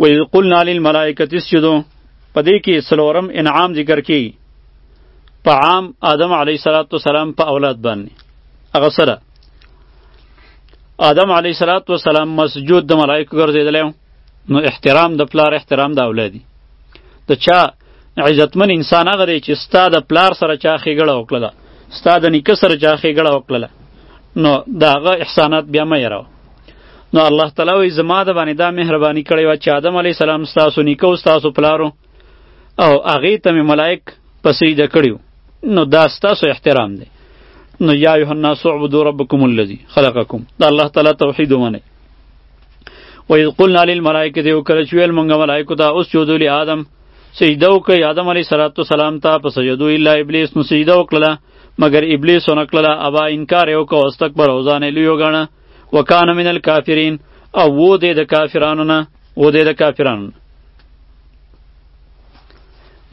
و اذ قلنا للملائکه اسجدوا پدې کې سلورم انعام ذکر کی په عام آدم علیه صلوات و سلام په اولاد باندې هغه سره آدم علیه صلوات و سلام مسجود د ملائکه ګرځیدل نو احترام د پلار احترام د اولادي د چا عزتمن انسان هغه دی چې ستا د پلار سره چا ښېګړه وکړله ستا د نیکه سره چا ښېګړه وکړله نو د هغه احسانات بیا مه یروه نو الله تعالی وی زما د باندې دا مهرباني کړې و چې آدم علی السلام ستاسو نیکو ستاسو پلارو او هغه ته مې ملائک په سجده کړیو نو دا ستاسو احترام دی نو یا ایه الناس اعبدوا ربکم الذی خلقکم دا الله تعالی توحید ومنه و اذ قلنا للملائکه دیو کله چې ویل مونږه ملائکه ته اوس جوړو لی آدم سجده وکړي آدم علی صلوات و سلام ته په سجدو الا ابلیس نو سجده وکړه مګر ابلیس ونکړله ابا انکار یې وکړ او استکبر او ځان یې لوی وګڼه وکان من الکافرین او و دی د کافرانو نه و دی د کافرانو نه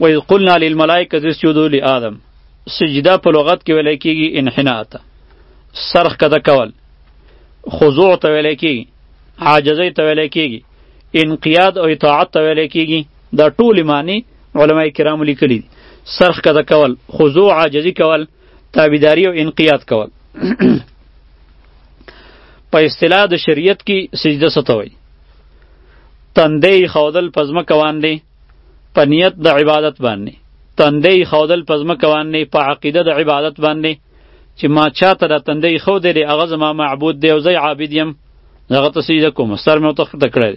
و اذ قلنا للملائکه اسجدوا لآدم سجده په لغت کې ویل کېږي انحناء ته سرخ کده کول خضوع ته ویل کېږي عاجزۍ ته ویل کېږي انقیاد او اطاعت ته ویل کېږي دا ټول معنی علما کرام لیکلي دي سرخ کده کول خضوع عاجزي کول تابعداري او انقیاد کول په اصطلاح د شریعت کې سجده ستوي تندې خودل پزما کوان دي په نیت د عبادت باندې تندې خودل پزما کوان دي په عقیده د عبادت باندې چې ما چاته د تندې خو دې هغه زما معبود دی او زه عابد یم هغه ته سجده کوم سر مې وتخته کړی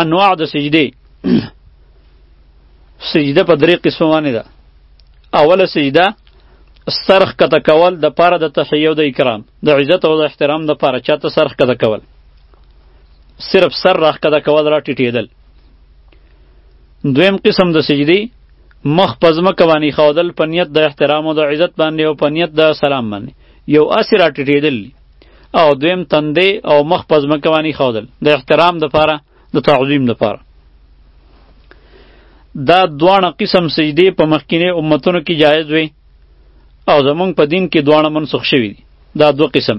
انواع د سجدي سجده په درې قسمه باندې ده اوله سجده سرخ کته کول د پاره د تحیه او د اکرام د عزت او د احترام د پاره چاته سرخ کته کول صرف سر راخ کته کول را ټیټیدل دویم قسم د سجدي مخ پزما کوانی خودل په نیت د احترام او د عزت باندې او په نیت د سلام باندې یو اسره ټیټیدل او دویم تندې او مخ په ځمکه باندې ښودل د احترام دپاره د تعظیم دپاره دا دواړه قسم سجدې په مخکینه امتونو کې جایز وي او زمونږ په دین کې دواړه منسوخ شوي دي دا دو قسم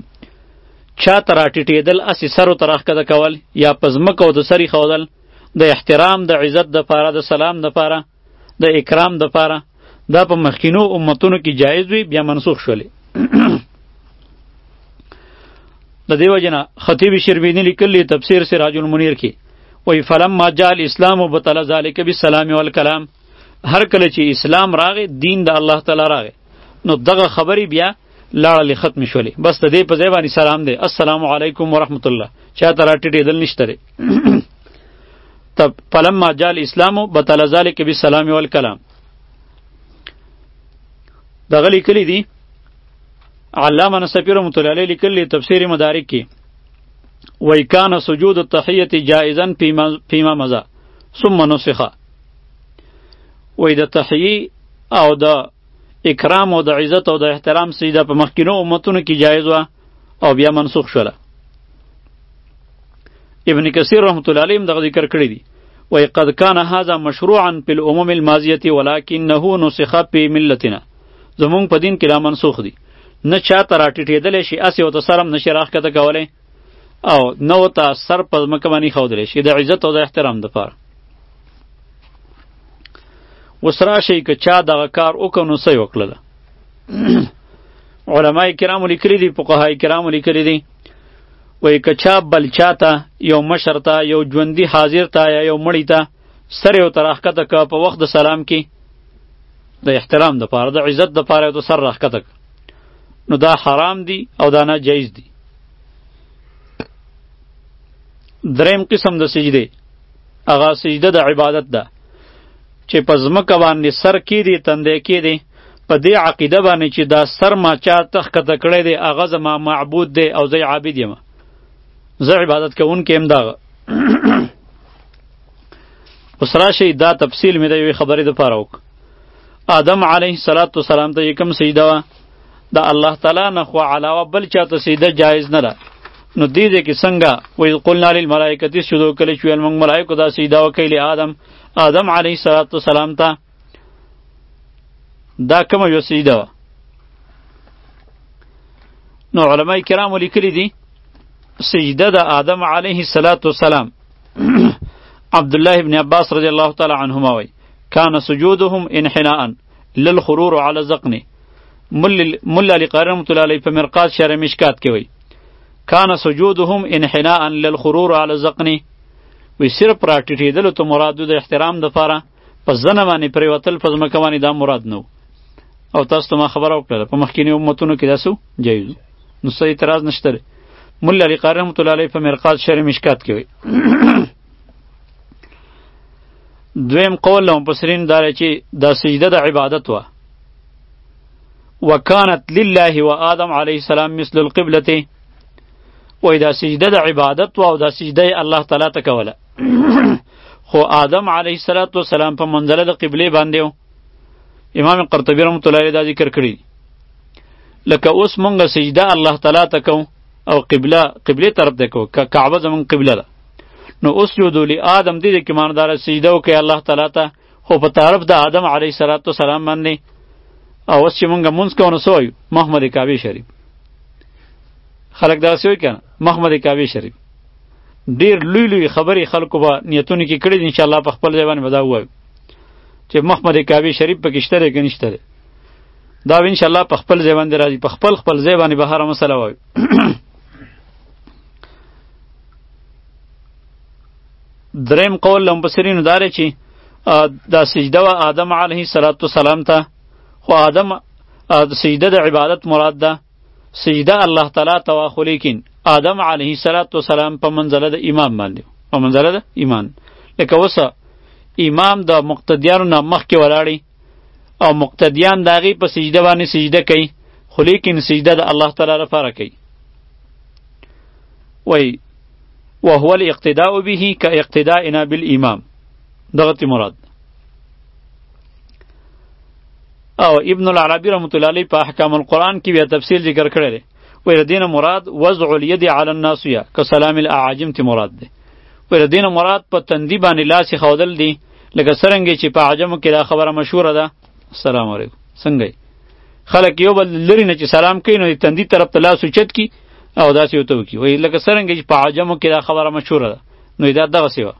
چا ته راټیټېدل اسې سرو ته راښکته کول یا په ځمکه او د سري ښودل د احترام د عزت دپاره د سلام دپاره د اکرام د پاره دا په مخکینو امتونو کې جایز وي بیا منسوخ شولې د دیو جنا خطیب شربینی لیکلی تفسیر سراج المنیر کې وی فلم ما جاء الاسلام وبطل ذلك بالسلام والكلام هر کله چې اسلام راغی دین د الله تعالی راغی نو دغه خبرې بیا لاړلې ختم شولې بس د دې په ځای باندې سلام دی السلام علیکم ورحمت الله چا ته راټیټېدل نشته دی تب فلما جاء الاسلام بطل ذلك بالسلام والكلام دغه لیکلی دی علامه نصفی رحمت الله علیه لیکلی تفسیر مدارک کې وای کان سجود التحیه جائزا فيما مزه ثم نسخه وای د تحیی او د اکرام او د عزت او د احترام سجده په مخکینو امتونو کې جایز و او بیا منسوخ شوله ابن کثیر رحمت الله علیه دغه ذکر کړی دی وای قد کان هذا مشروعا فی الامم الماضیه ولکنه نسخ فی ملتنا زمونږ په دین کې را منسوخ دی نه چاته راټیټېدلی شي اسې ورته سر هم نشي راښکته کولی او نه ورته سر په ځمکه باندې ښودلی شي د عزت او د احترام دپاره اوس راشئ که چا دغه کار وکړ نو څه یې وکړله علما کرامو لیکلي دي فقها کرامو لیکلي دي وایي که چا بل چا ته یو مشر ته یو ژوندي حاضر ته یا یو مړی ته سر یې ورته راښکته که په وخت د سلام کې د احترام دپاره د عزت دپاره یې ورته سر راښکته نو دا حرام دی او دا نه جایز دی دریم قسم د سجده هغه سجده د عبادت ده چې په ځمکه باندې سر کې دی تندې کې دی په دې عقیده باندې چې دا سر ما چا تخکته کړی دی هغه زما معبود دی او زه عابد یم زه عبادت کوونکی هم دغه اوس راشئ دا تفصیل مې د یوې خبرې دپاره وکړو آدم علیه السلام ته کوم سجده وه د الله تعالی نه خو علاوه بل چاته سجده جایز نه ده نو دې دې کې څنګه وې قلنا للملائکه تسجدوا کله چې موږ ملائکه دا سجده وکړي آدم آدم علیه السلام ته دا کوم یو سجده وه نو علما کرام لیکلي دي سجده د آدم علیه السلام عبد الله ابن عباس رضی الله تعالی عنهما وی کان سجودهم انحناء للخرور على زقن مل علی قاری رحمت الله علیه په مرقات شهر مشکات کې وی کان سجودهم انحناء للخرور على زقن وی صرف راټیټیدل ته مراد د احترام د فاره په ځنه باندې پریوتل په ځمکه باندې دا مراد نه او تاسو ته ما خبره وکړه په مخکینی امتونو کې داسو جایز نو څه اعتراض نشته مولا علی قاری رحمت الله علیه په مرقات شرح مشکات کې وی دویم قول له مفسرین دا چې دا سجده د عبادت وه وکانت لله و آدم علیه السلام مثل القبلته وای دا سجده د عبادت و او دا سجده الله تعالی ته کوله خو آدم علیه السلام په منځله د قبله باندې و امام قرطبی رحمت الله علیه دا ذکر کړی لکه اوس مونږ سجده الله تعالی ته کوو او قبله قبله طرف ته کوو کعبه زمونږ قبله ده نو اوس جو دولی آدم دې کې ماندار سجده وکړي الله تعالی ته خو په طرف د آدم علیه السلام سلام باندې او اوس چې مونږ مونږ کوو نو سوی محمد کعبه شریف خلک دا سوی کنه محمد کعبه شریف ډیر لوی لوی خبرې خلکو به نیتونه کې کړې ان شاء الله په خپل ځای باندې ودا وایو چې محمد کعبه شریف پکې شته دی که نشته دی دا ان شاء الله په خپل ځای باندې راځي په خپل خپل ځای باندې به هره مسله وایو دریم قول له مفسرینو دا دی چې دا سجده و آدم علیه صلات و سلام ته خو آدم سجده د عبادت مراد ده سجده الله تعالی ته وه خو لیکن آدم علیه صلات و سلام په منزله د امام باندې په منزله د ایمان لکه اوس امام د مقتدیانو نه مخکې ولاړی او مقتدیان د هغې په سجده باندې سجده کوي خو لیکن سجده د الله تعالی لپاره کوي وایي وهو الاقتداء به كاقتدائنا بالامام دغه مراد او ابن العربی رحمت الله علیه په احکام القرآن کې بیا تفصیل ذکر کړی دی ویل دینه مراد وضع الید علی الناسیه که سلام الاعاجم تی مراد دی ویل دینه مراد په تندی باندې لاس خودل دی لکه سرنګ چې په عجم کې دا خبره مشهوره ده السلام علیکم څنګه خلک یو بل لری نه چې سلام کوي نو تندی طرف ته لاس اوچت کی او داسې وته وکي وای لکه سرنګ چې په عجم کې دا خبره مشهوره ده نو دا دغه سی و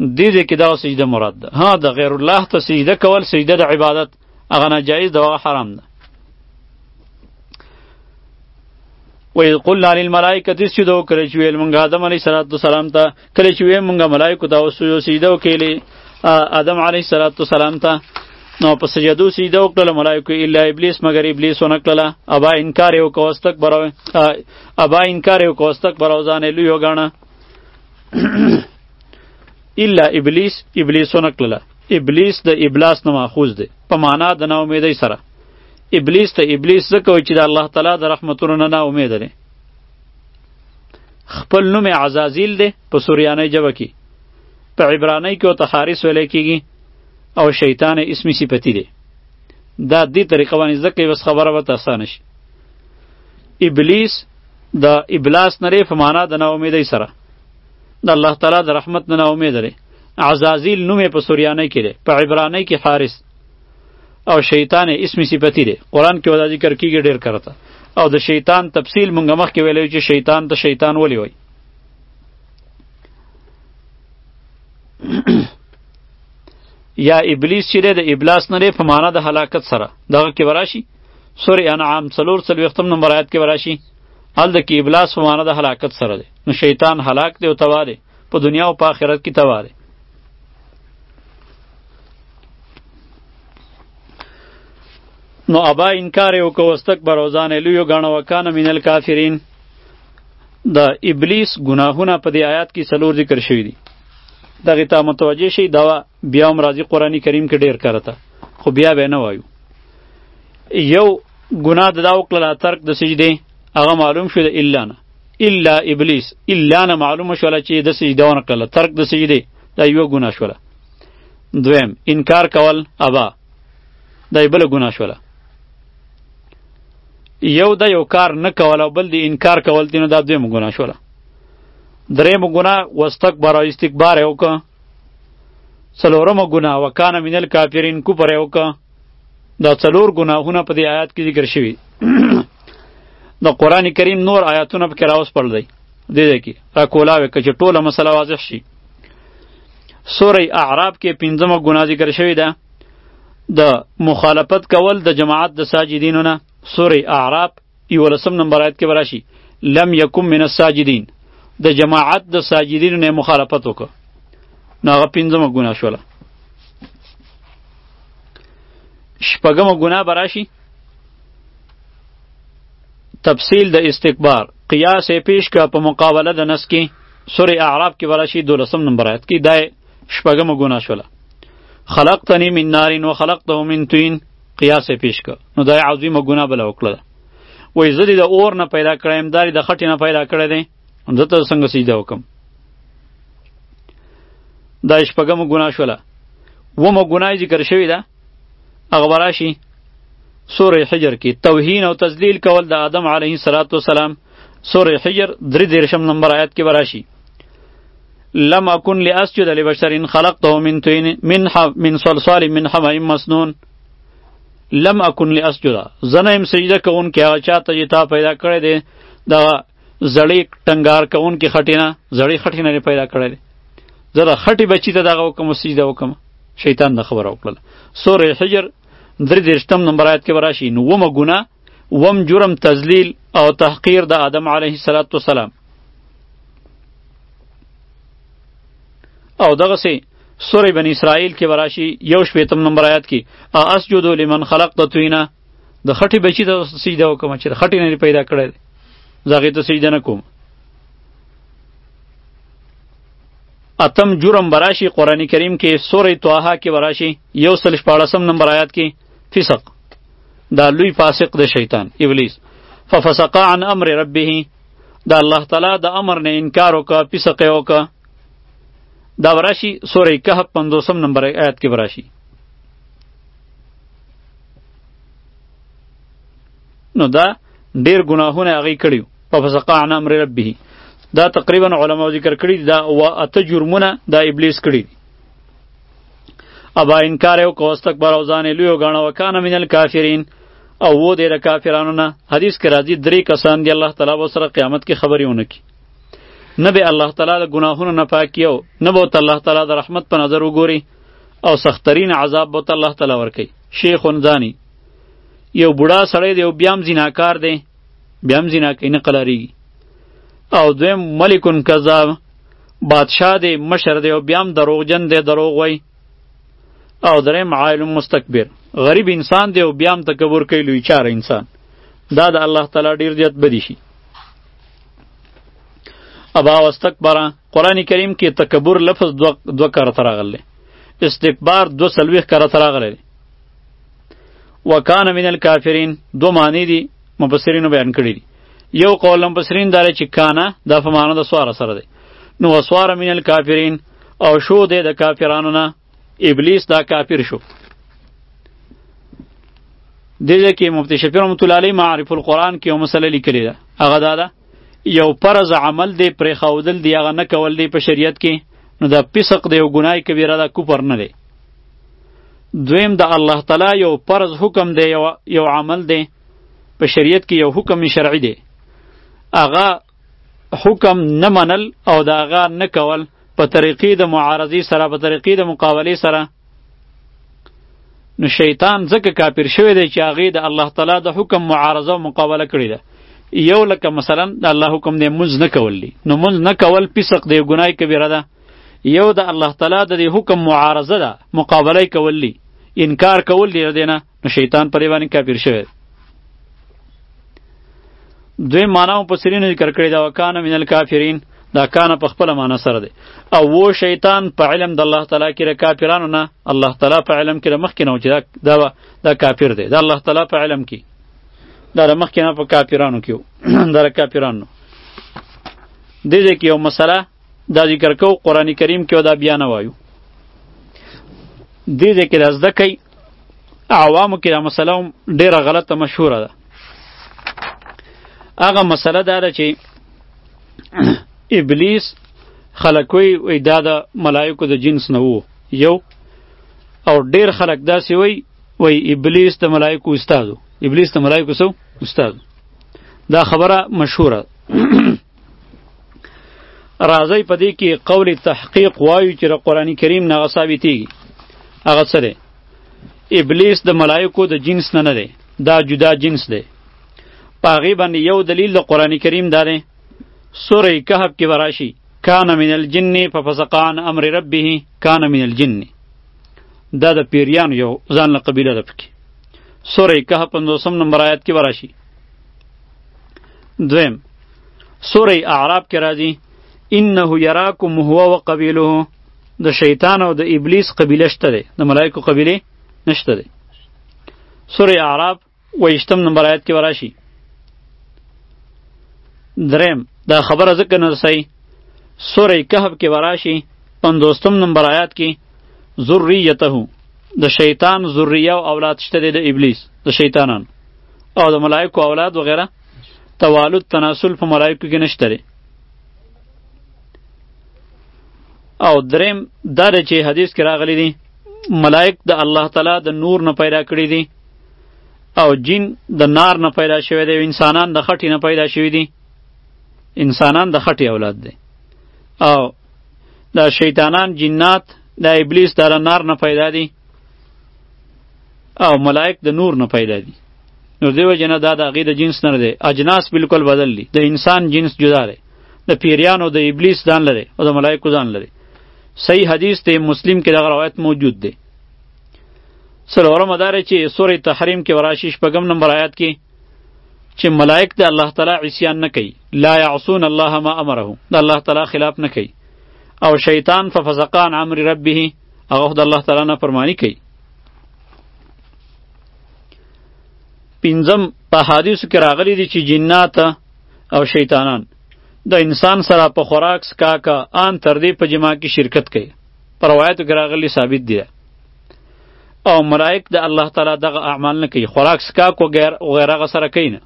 دې دې کې دا سجده مراد ده ها د غیر الله ته سجده کول سجده د عبادت هغه ناجایز ده هغه حرام ده وإذ قلنا للملائکة اسجدوا کله چې ویل مونږ آدم علیه السلام ته کله چې ویل مونږ ملائکو ته وسجدو سجده وکړي آدم علیه السلام ته نو په سجدو سجده وکړه ملائکه الا ابلیس مگر ابلیس ونه کړه ابا انکار یو کو استکبر ابا انکار یو کو استکبر او ځان لوی وګڼه الا ابلیس ابلیس ونه کړه ابلیس د ابلاس نه ماخوذ دی په معنا د نا امیدۍ سره ابلیس ته ابلیس ځکه وایي چې د الله تعالی د رحمتونو نه نا امید دی خپل نوم عزازیل دی په سوریانۍ ژبه کې په عبرانۍ کې ورته حارس ویلی کېږي او شیطان اسمی صفتی دی دا دې طریقه باندې زده کوي بس خبره به اسانه شي ابلیس د ابلاس نری په معنا د نا امیدۍ سره د الله تعالی د رحمت نه امید لري عزازیل نوم په سوریانه کې دی په عبرانه کې حارس او شیطان اسم صفتی دی قران کې ودا ذکر کیږي ډیر کرته او د شیطان تفصیل مونږ مخ کې ویلو چې شیطان ته شیطان ولي وای یا ابلیس چې د ابلاس نه په معنا د هلاکت سره دغه کې وراشي سورې انعام څلور څلوېښتم نمبر آیات کې وراشي هلته کې ابلاس په معنا د هلاکت سره دی نو شیطان هلاک دی او تباه دی په دنیا او په آخرت کې تباه دی نو ابا انکار یې وکړ واستکبر او ځان یې لوی وګاڼه وکانه من الکافرین د ابلیس ګناهونه په دې آیات کې څلور ذکر شوي دي دغې ته متوجه شئ دوا بیا هم راځي قرآن کریم کې ډیر کرته خو بیا به نه وایو یو ګناه د دا وکړله ترک د سجدې هغه معلوم شو د الا نه الا ابلیس الا نه معلوم شوله چې د سجده ونه کړله ترک د سجدې دا یو ګناه شوله دویم انکار کول ابا دا یې بله ګناه شوله یو د یو کار نه کول او بل د انکار کول دي نو دا دویم ګناه شوله دریم ګناه واستکبر او استکبار یې وکړه څلورم ګناه وکانه من الکافرین کو پر یو کا دا څلور ګناهونه په دې آیات کې ذکر شوي د قران کریم نور آیاتونه په کراوس پړل دی دې دې کې را کولا وک چې ټوله مسله واضح شي سوره اعراب کې پنځمه ګناه ذکر شوی ده د مخالفت کول د جماعت د ساجدینو نه سوره اعراب یولسم نمبر آیت کې براشي لم یکم من الساجدین د جماعت د ساجدینو نه مخالفت وکړه نو هغه پنځمه ګناه شوله شپږمه ګناه به راشي تفصیل د استکبار قیاس یې پیش کړه په مقابله د نس کې سورې اعراب کې به راشي دولسم نمبر آیت کې دا شپږمه ګناه شوله خلقتنی من نارین و خلقته من طین قیاس یې پیش کړ نو دا عظیمه ګناه بله وکړله وایي زه دې د اور نه پیدا کړی یم دا دې د خټې نه پیدا کړی دی نو زه ته څنګه سجده وکړم دا شپږمه ګناه شوله اومه ګناه یې ذکر شوې ده هغه به راشي سورې حجر کې توهین او تذلیل کول د آدم علیه السلام سورې حجر درې دېرشم نمبر آیات کې به راشي لم اكن لاسجد لبشر خلقته من طين من ح من صلصال من حماء مسنون لم اكن لاسجد زنه هم سجده کوون کې هغه چاته چې تا پیدا کړی دی دا زړی ټنګار کوون کې خټینه زړی خټینه پیدا کړی دی زره خټی بچی ته دغه وکم سجده وکم شیطان د خبر او کړل سورې حجر درې درشتم نمبر آیت کې براشي نو ومه ګناه وم جرم تذلیل او تحقیر د آدم علیه السلام او دغه سي سورې بنی اسرائیل کې وراشي یو شپېتم نمبر آیات کې اسجد لمن خلق د توینا د خټې بچی ته سجده وکم چې د خټې نه پیدا کړی زغه ته سجده نه کوم اتم جرم براشي قرآن کریم کې سورې طه کې وراشي یو سل شپاړسم نمبر آیات کې فسق دا لوی فاسق د شیطان ابلیس ففسق عن امر ربه دا الله تعالی د امر نه انکار وکړه پیسقه وکړه دا ورشي سوره کهف 50 نمبر آیات کې ورشي نو دا ډیر ګناهونه هغه کړیو په فسقا عن امر ربه دا تقریبا علما ذکر کړی دا و اته جرمونه دا ابلیس کړی ابا انکار او کوستکبر او ځان لوی غاڼه وکانه من الکافرین او وو دې د کافرانو نه حدیث کې راځي درې کسان دی الله تعالی و سره قیامت کې خبرې ونه کی نه به الله تعالی د ګناهونو نه پاکي او نه به الله تعالی د رحمت په نظر وګوري او سخترین عذاب به الله تعالی ورکي شیخ زانی یو بوډا سړی دی او بیام زیناکار دی بیام زیناکې نه قلاریږي او دویم ملکون کذاب بادشاه دی مشر دی او بیا هم دروغجن دی دروغ وای او دریم عالم مستکبر غریب انسان دی او بیا هم تکبر کوي لوی چار انسان دا د الله تعالی ډیر زیات بدی شي ابا واستکبر قران کریم کې تکبر لفظ دو, دو کرت راغلی استکبار دو سلویخ کرت راغلی وکانه من الکافرین دو معنی دي مفسرینو بیان کړی دي یو قول مبصرین داره چې کانه دا په معنا د سوار سره دی نو وسوار من الکافرین او شو دی د کافرانو نه ابلیس دا کافر شو دغه کې مفتی شفیع رحمت الله علیه معرف القرآن کې یو مسله لیکلې ده هغه دا ده یو فرض عمل دی پرې خودل دی هغه نه کول دی په شریعت کې نو دا فسق دی او ګنای کبیره ده کوپر نه دی دویم د الله تعالی یو فرض حکم دی یو, یو عمل دی په شریعت کې یو حکم شرعي دی هغه حکم نه منل او د هغه نه کول په طریقې د معارضې سره په طریقې د مقابلې سره نو شیطان ځکه کافر شوی دی چې هغه د الله تعالی د حکم معارضه او مقابله کړې ده یو لکه مثلا د الله حکم دی منځ نه کول دی نو منځ نه کول فسق دی ګناه کبیره ده یو د الله تعالی د حکم معارضه ده مقابله کول دی انکار کول دی دینه نو شیطان پرې باندې کافر شوی دوی معنا هم په سرینو ذکر کړی دا وکانه من الکافرین دا کانه په خپل معنا سره دی او وو شیطان په علم د الله تعالی کې د کافرانو نه الله تعالی په علم کې د مخکې نه و چې دا دا کافر دی دا الله تعالی په علم کې دا د مخکې نه په کافرانو کې و دا د کافرانو دې دې کې یو مسله دا ذکر کو قرآن کریم کې دا بیا نه وایو دې دې کې دا زده کوي عوامو کې دا مسله ډیره غلطه مشهوره ده هغه مسله دا ده چې ابلیس خلکوي وي دا د ملایکو د جنس نه وو یو او ډیر خلک داسې وي وي ابلیس د ملایکو استادو ابلیس د ملایکو سو استاد دا خبره مشهوره راځي په دې کې قول تحقیق وایو چې قرآن کریم نه ثابتېږي هغه څه دی ابلیس د ملایکو د جنس نه نه دی دا جدا جنس دی په هغې باندې یو دلیل د قرآن کریم دا دی سوره کهف کې به راشي کان من الجن ففسقان امر ربه کان من الجن دا د پیریانو یو ځان له قبیله ده پکې سوره کهف پنځوسم نمبر آیات کې به راشي دویم سوره اعراب کې راځي انه یراکم هو و قبیله د شیطان او د ابلیس قبیله شته ده د ملائکه قبیله نشته ده سوره اعراب ویشتم نمبر آیت کې وراشي دریم دا خبره ځکه نه رسي سوره کهف کې وراشي پندوستم نمبر آیات کې ذریته د شیطان ذریه او اولاد شته د ابلیس د شیطانانو او د ملائکو اولاد وغیره توالد تناسل په ملائکو کې نشته دی او دریم دا دی چې حدیث کې راغلی دی ملائک د الله تعالی د نور نه پیدا کړی دي او جن د نار نه پیدا شوی دی انسانان د خټې نه پیدا شوی دي انسانان د خټې اولاد دی او دا شیطانان جنات دا ابلیس دا نار نه پیدا دي او ملائک د نور نه پیدا دي نو دیو جن دا د هغې د جنس نه دی اجناس بالکل بدل دي د انسان جنس جدا دی د پیریانو د ابلیس ځان لري او د ملائکو ځان لري صحیح حدیث ته مسلم کې دغه روایت موجود دی څلورمه دا دی چې سورې تحریم کې وراشي شپږم نمبر آیات کې چې ملائک د الله تعالی عصیان نه کوي لا یعصون الله ما امره د الله تعالی خلاف نه کوي او شیطان ففسقان امر ربه هغه د الله تعالی نه فرمانی کوي پنځم په حدیثو کې راغلي دي چې جنات او شیطانان د انسان سره په خوراک سکاکا آن تر دې په جما کې شرکت کوي پر روایتو کې راغلي ثابت دي او ملائک د الله تعالی دغه اعمال نه کوي خوراک سکاک او غیر او غیر هغه سره کوي نه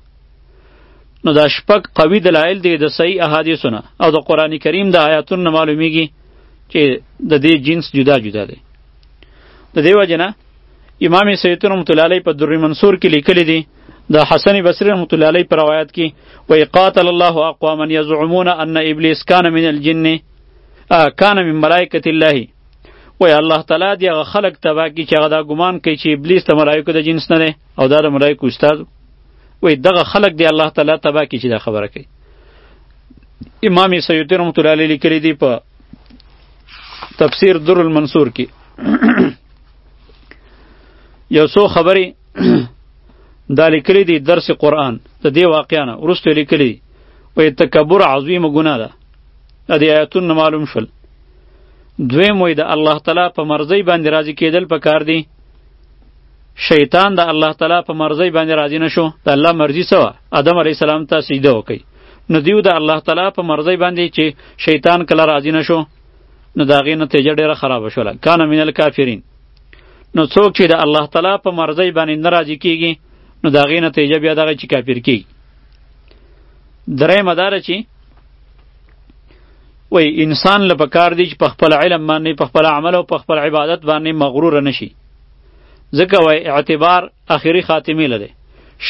نو دا شپږ قوي دلایل دي د صحیح احادیثو نه او د قران کریم د آیاتونو معلومیږي چې د دې جنس جدا جدا دي د دیو جنا امام سیوطی رحمت الله علیه په در منصور کې لیکلی دی د حسن بصری رحمت الله علیه پر روایت کې وی قاتل الله اقواما یزعمون ان ابلیس کان من الجن کان من ملائکه الله وی الله تعالی دی هغه خلق تبا کی چې هغه دا ګمان کوي چې ابلیس ته ملائکه د جنس نه او دا د ملائکه استاد وی دغه خلق دی الله تعالی تبا کی چې دا خبره کوي امام سیوطی رحمت الله علیه لیکلی دی په تفسیر در المنصور کې یو څو خبرې دا لیکلي دي درس قرآن د دې واقعا نه وروسته یې لیکلي دي وایي تکبر عظیمه ګناه ده د دې آیتونو نه معلوم شول دویم وایي د الله تعالی په مرضۍ باندې راضي کېدل پکار دي شیطان د الله تعالی په مرضی باندې راضی نشو د الله مرضی سوا آدم علی السلام ته سجده وکي نو دیو د الله تعالی په مرضی باندې چې شیطان کله راضی نشو نو داغه نتیجه ډیره خراب شوله کان من الکافرین نو څوک چې د الله تعالی په مرضی باندې ناراضی کیږي نو داغه نتیجه بیا دغه چې کافر کیږي درې مدار چې وای انسان له پکار دی چې په خپل علم باندې په خپل عمل او په خپل عبادت باندې مغرور نشي ځکه وای اعتبار اخیری خاتمه لري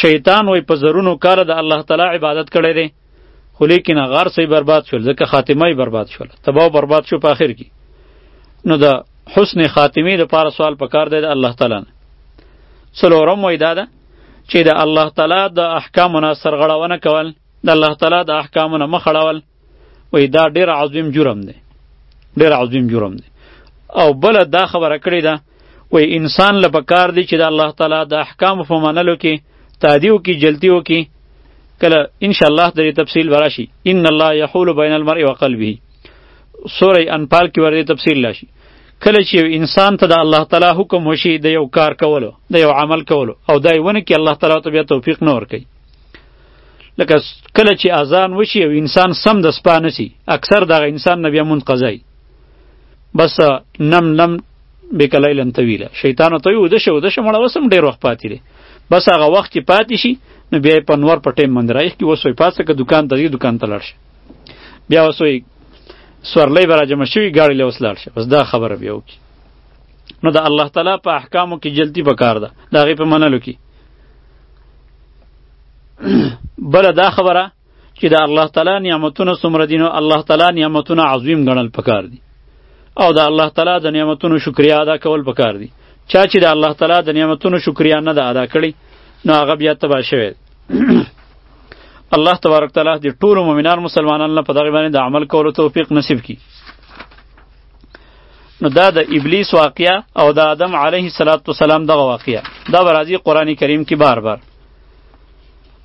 شیطان وای په زرونو کال د الله تعالی عبادت کړی دی خو لیکن غار سي برباد شول ځکه خاتمه یې برباد شول تباہ برباد شو په اخر کې نو د حسن خاتمه د پاره سوال پکار دی د الله تعالی نه څلورم وای دا ده چې د الله تعالی د احکامو نه سرغړونه کول د الله تعالی د احکامو نه مخ اړول وای دا ډیر عظیم جرم دی ډیر عظیم جرم دی او بل دا خبره کړې ده وای انسان له پکار دی چې د الله تعالی د احکام په منلو کې تادیو کې جلتیو کې کله ان شاء الله د تفصیل وراشي ان الله یحول بین المرء و قلبه سوره انفال کې ورته تفصیل لاشي کله چې یو انسان ته د الله تعالی حکم وشي د یو کار کولو د یو عمل کولو او دای ونه کې الله تعالی ته بیا توفیق نه ورکوي لکه کله چې اذان وشي او انسان سم د سپا نسی اکثر دغه انسان نه بیا منقضای بس نم نم بکلیلن طویله شیطان ته یو د شو د شمړه وسم ډیر وخت پاتې دی بس هغه وخت چې پاتې شي نو بیا په نور په ټیم باندې راځي کې وسوي پاسه که دکان ته دکان ته لاړ شي بیا وسوي سورلې به راجمع شوي ګاړي له وسلاړ شي بس دا خبره بیا وکړي نو د الله تعالی په احکامو کې جلتی پکار ده د هغې په منلو کې بل دا خبره چې د الله تعالی نعمتونه څومره دي نو الله تعالی نعمتونه عظیم ګڼل پکار دي او د الله تعالی د نعمتونو شکریا ادا کول پکار دي چا چې د الله تعالی د نعمتونو شکریا نه ده ادا کړې نو هغه بیا تباه شوی الله تبارک تعالی د ټولو مؤمنان مسلمانان له په دغه باندې د عمل کولو توفیق نصیب کړي نو دا د ابلیس واقعیا او د آدم علیه السلام دغه واقعیا دا برازي قران کریم کې بار بار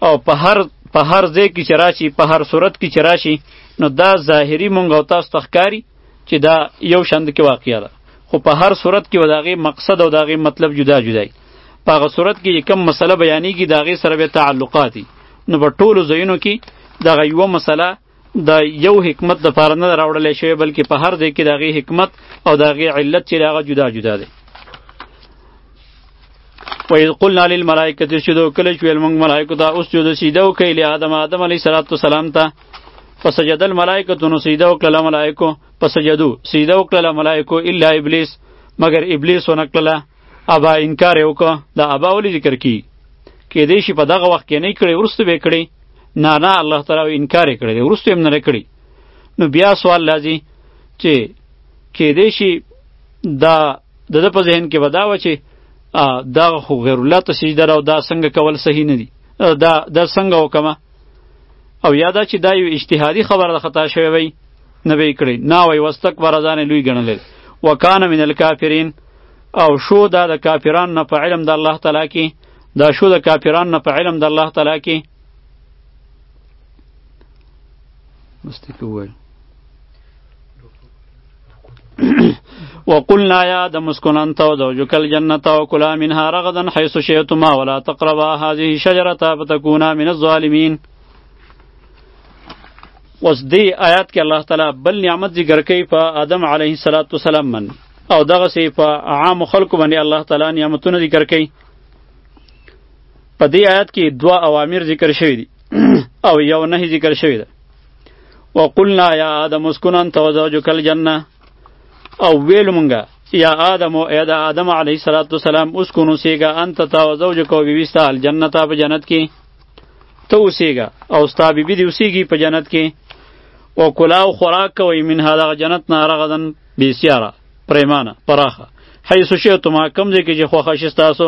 او په هر په هر ځای کې چې راشي په هر صورت کې چې راشي نو دا ظاهري مونږ او تاسو ته ښکاري چې دا یو شند کې واقعیا ده خو په هر صورت کې وداغه مقصد او داغه مطلب جدا جدا دی په هغه صورت کې کوم مسله بیانېږي داغه سره به تعلقاتي نو په ټولو ځایونو کې دغه یو مسله د یو حکمت د پاره نه راوړل شوی بلکې په هر ځای کې د هغې حکمت او د هغې علت چې هغه جدا جدا دی وإذ قلنا للملائکة اسجدوا کله چې ویل موږ ملائکو ته اسجدو سجده وکړئ له آدم آدم علیه صلات وسلام ته فسجد الملائکة نو سجده وکړله ملائکو فسجدو سجده وکړله ملائکو الا ابلیس مګر ابلیس ونه کړله ابا انکار وکړه دا ابا ولې ذکر کی کې دې شي په دغه وخت کې نه کړي ورسته به کړي نه نه الله تعالی انکار کړي دی ورسته هم نه کړي نو بیا سوال لازم چې کې دې شي دا د د په ذهن کې ودا و چې دا خو غیر الله ته سجده راو دا څنګه کول صحیح نه دي دا دا څنګه وکمه او یادا چې دا یو اجتهادي خبره خطا شوی وي نه به کړی نه وای واستکبر ځان لوی ګڼل وکانه من الکافرین او شو دا د کافران نه په علم د الله تعالی کې دا شو د کافران نه په علم د الله تعالی کې مستکوه وقلنا یا د مسکنن تو زوجک الجنت او کلا منها رغدا حيث شئتما ولا تقربا هذه الشجره فتكونا من الظالمين اوس دې آیات کې الله تعالی بل نعمت ذکر کوي په آدم علیه الصلاۃ والسلام من او دغه سي په عام خلکو باندې الله تعالی نعمتونه ذکر کوي په دې آیات کې دوا اوامر ذکر شوی دي او یو نهي ذکر شوی دی وقلنا یا آدم اسکن انت و زوجک الجنه او ویل مونږه یا آدم او اې د آدم علیه الصلاۃ والسلام اسکن اوسېږه انت تا و زوجک او بیبي ستا الجنه په جنت کې ته اوسېږه او ستا بیبي دې اوسېږي په جنت کې او کلا او خوراک کوي من هغه جنت نه رغدن بیسیاره پریمانه پراخه حیث شئتما کم ځای کې چې خوښه شي ستاسو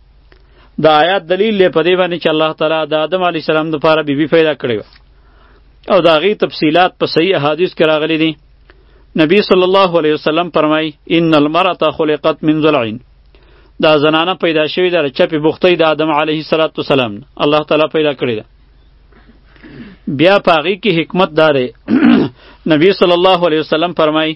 دا آیات دلیل دی په دې باندې چې الله تعالی د آدم علی السلام لپاره بیبي پیدا کړې او دا غي تفصيلات په صحیح احادیث کې راغلي دي نبی صلی الله علیه وسلم فرمای ان المرأه خلقت من ضلع دا زنانه پیدا شوی در چپی بوختې د آدم علیه السلام الله تعالی پیدا کړی ده بیا پاغي کې حکمت داره نبی صلی الله علیه وسلم فرمای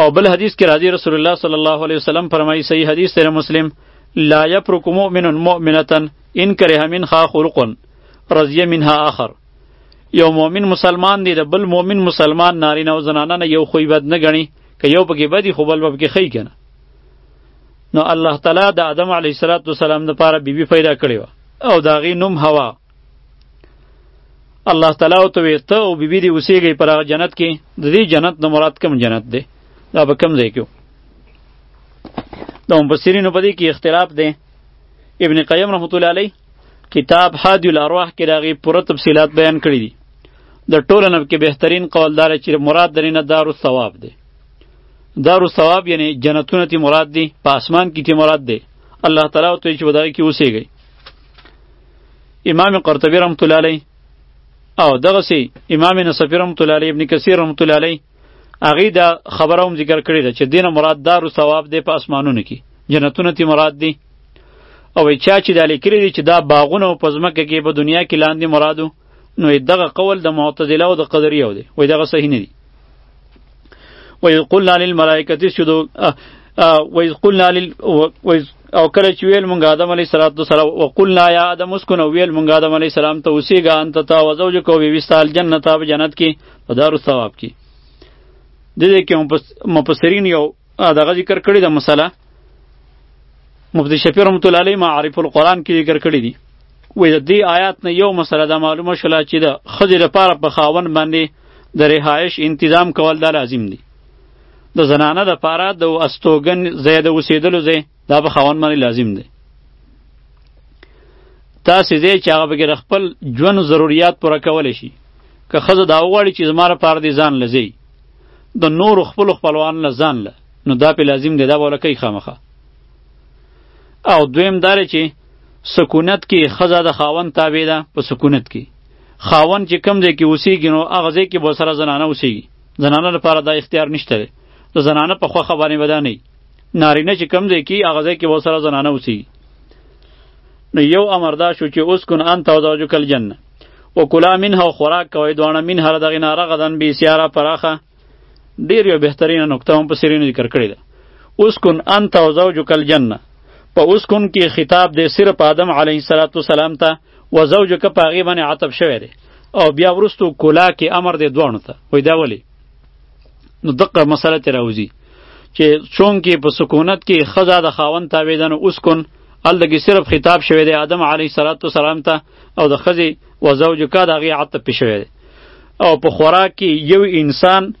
او بل حدیث کې راځي رسول الله صلی الله علیه وسلم فرمایي صحیح حدیث دی مسلم لا یپرک مؤمن مؤمنه ان کره منها خلق رضی منها آخر یو مؤمن مسلمان دی د بل مؤمن مسلمان نارینه او زنانه نه یو خوی بد نه غني که یو پکې بدی خو بل پکې خی کنه نو الله تعالی د آدم علیه السلام د پاره بیبي پیدا کړی او دا غي نوم هوا الله تعالی او ته ته او بیبي دی اوسېږي پر هغه جنت کې د دې جنت نه مراد کوم جنت دی دا به کوم ځای کې د مفسرینو په دې کې اختلاف دی ابن قیم رحمت الله علیه کتاب حادی الارواح کې راغی پوره تفصیلات بیان کړی دي د ټولو نه کې بهترین قول دار چې مراد درینه دار الثواب دی دار الثواب یعنی جنتونه تی مراد دی په اسمان کې تی مراد دی الله تعالی ته چې ودای کې اوسېږي امام قرطبی رحمت الله علیه او دغه سی امام نصفی رحمت الله علیه ابن کثیر رحمت الله علیه هغه دا خبره هم ذکر کړی ده چې دینه مراد دار او ثواب دی په اسمانونو کې جنتونه تی مراد دی او چا چې دا لیکلی دی چې دا باغونه او پزمکه کې په دنیا کې لاندې مرادو نو دغه قول د معتزله او د قدریه دی وای دغه صحیح نه دی وای قلنا للملائکه اسجدوا وای قلنا لل او کله چې ویل مونږ آدم علیه السلام ته سلام وقلنا یا آدم اسکن او ویل مونږ آدم علیه السلام ته اوسېږه انت تا و زوجک او بیوستال جنت په جنت کې په دار الثواب کې د دې کې مفسرین یو دغه ذکر کړی د مسله مفتی شفیع رحمت الله علیه معارف القرآن کې ذکر کړی دی وې د دې آیات نه یو مسله دا معلومه شوله چې د ښځې لپاره په خاون باندې د رهایش انتظام کول دا لازم دی د زنانه لپاره د استوګن ځای د اوسېدلو ځای دا په خاوند باندې لازم دی تاسې دی چې هغه بګر خپل ژوند ضرورت پوره کول شي که خزه دا وغواړي چې زما لپاره دې ځان لزی د نور خپل خپلوان له ځان له نو دا په لازم دی دا بوله کوي خامخه او دویم داره چې سکونت کې خزه د خاون تابع ده په سکونت کې خاون چې کم ځای کې اوسیږي نو هغه ځای کې به سره زنانه اوسیږي زنانه لپاره دا اختیار نشته د زنانه په خوښه باندې ودا نه نارینه چې کم ځای کی هغه ځای کې وسره زنانه اوسي نو یو امر دا شو چې اوس کن انت او زوجو کل جنه او کلا منها خوراک کوي دوانه منها را دغه ناره غدن بي سیاره پراخه ډیر یو بهترینه نقطه هم په سرینو ذکر کړی ده اوس کن انت او زوجو کل جنه په اوس کن کې خطاب دی صرف آدم علیه السلام ته و زوجو که پاغي باندې عطب شوی دی او بیا ورستو کلا کې امر دی دوانو ته وای دا ولی نو دقه مسله ته راوځي چې چونکې په سکونت کې خزا د خاون تابعدن اوس کن الګي صرف خطاب شوی دی آدم علیه صلوات و سلام ته او د خزي و زوجک د غي عتب پې شوی دی او په خوراک کې یو انسان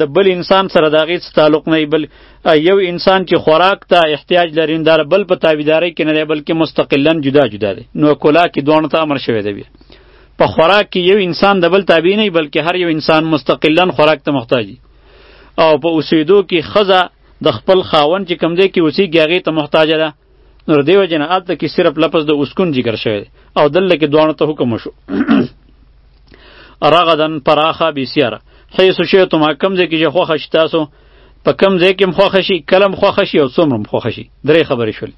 د بل انسان سره د غي تعلق نه بل یو انسان چې خوراک ته احتیاج لري دار بل په تابعداري کې نه بلکې مستقلا جدا جدا دی نو کولا کې دوه ته امر شوی دی په خوراک کې یو انسان د بل تابع نه بلکې هر یو انسان مستقلا خوراک ته محتاج او په اوسېدو کې خزه د خپل خاون چې کم دی کې اوسېږي هغې ته محتاج ده نو د دې وجې نه هلته کې صرف لفظ د اسکون ذکر شوی دی او دلته کې دواړو ته حکم وشو رغدا پراخه بسیاره حیث شئتم کم ځای کې چې خوښه شي تاسو په کم ځای کې هم خوښه شي کله هم خوښه شي او څومره هم خوښه شي درې خبرې شولې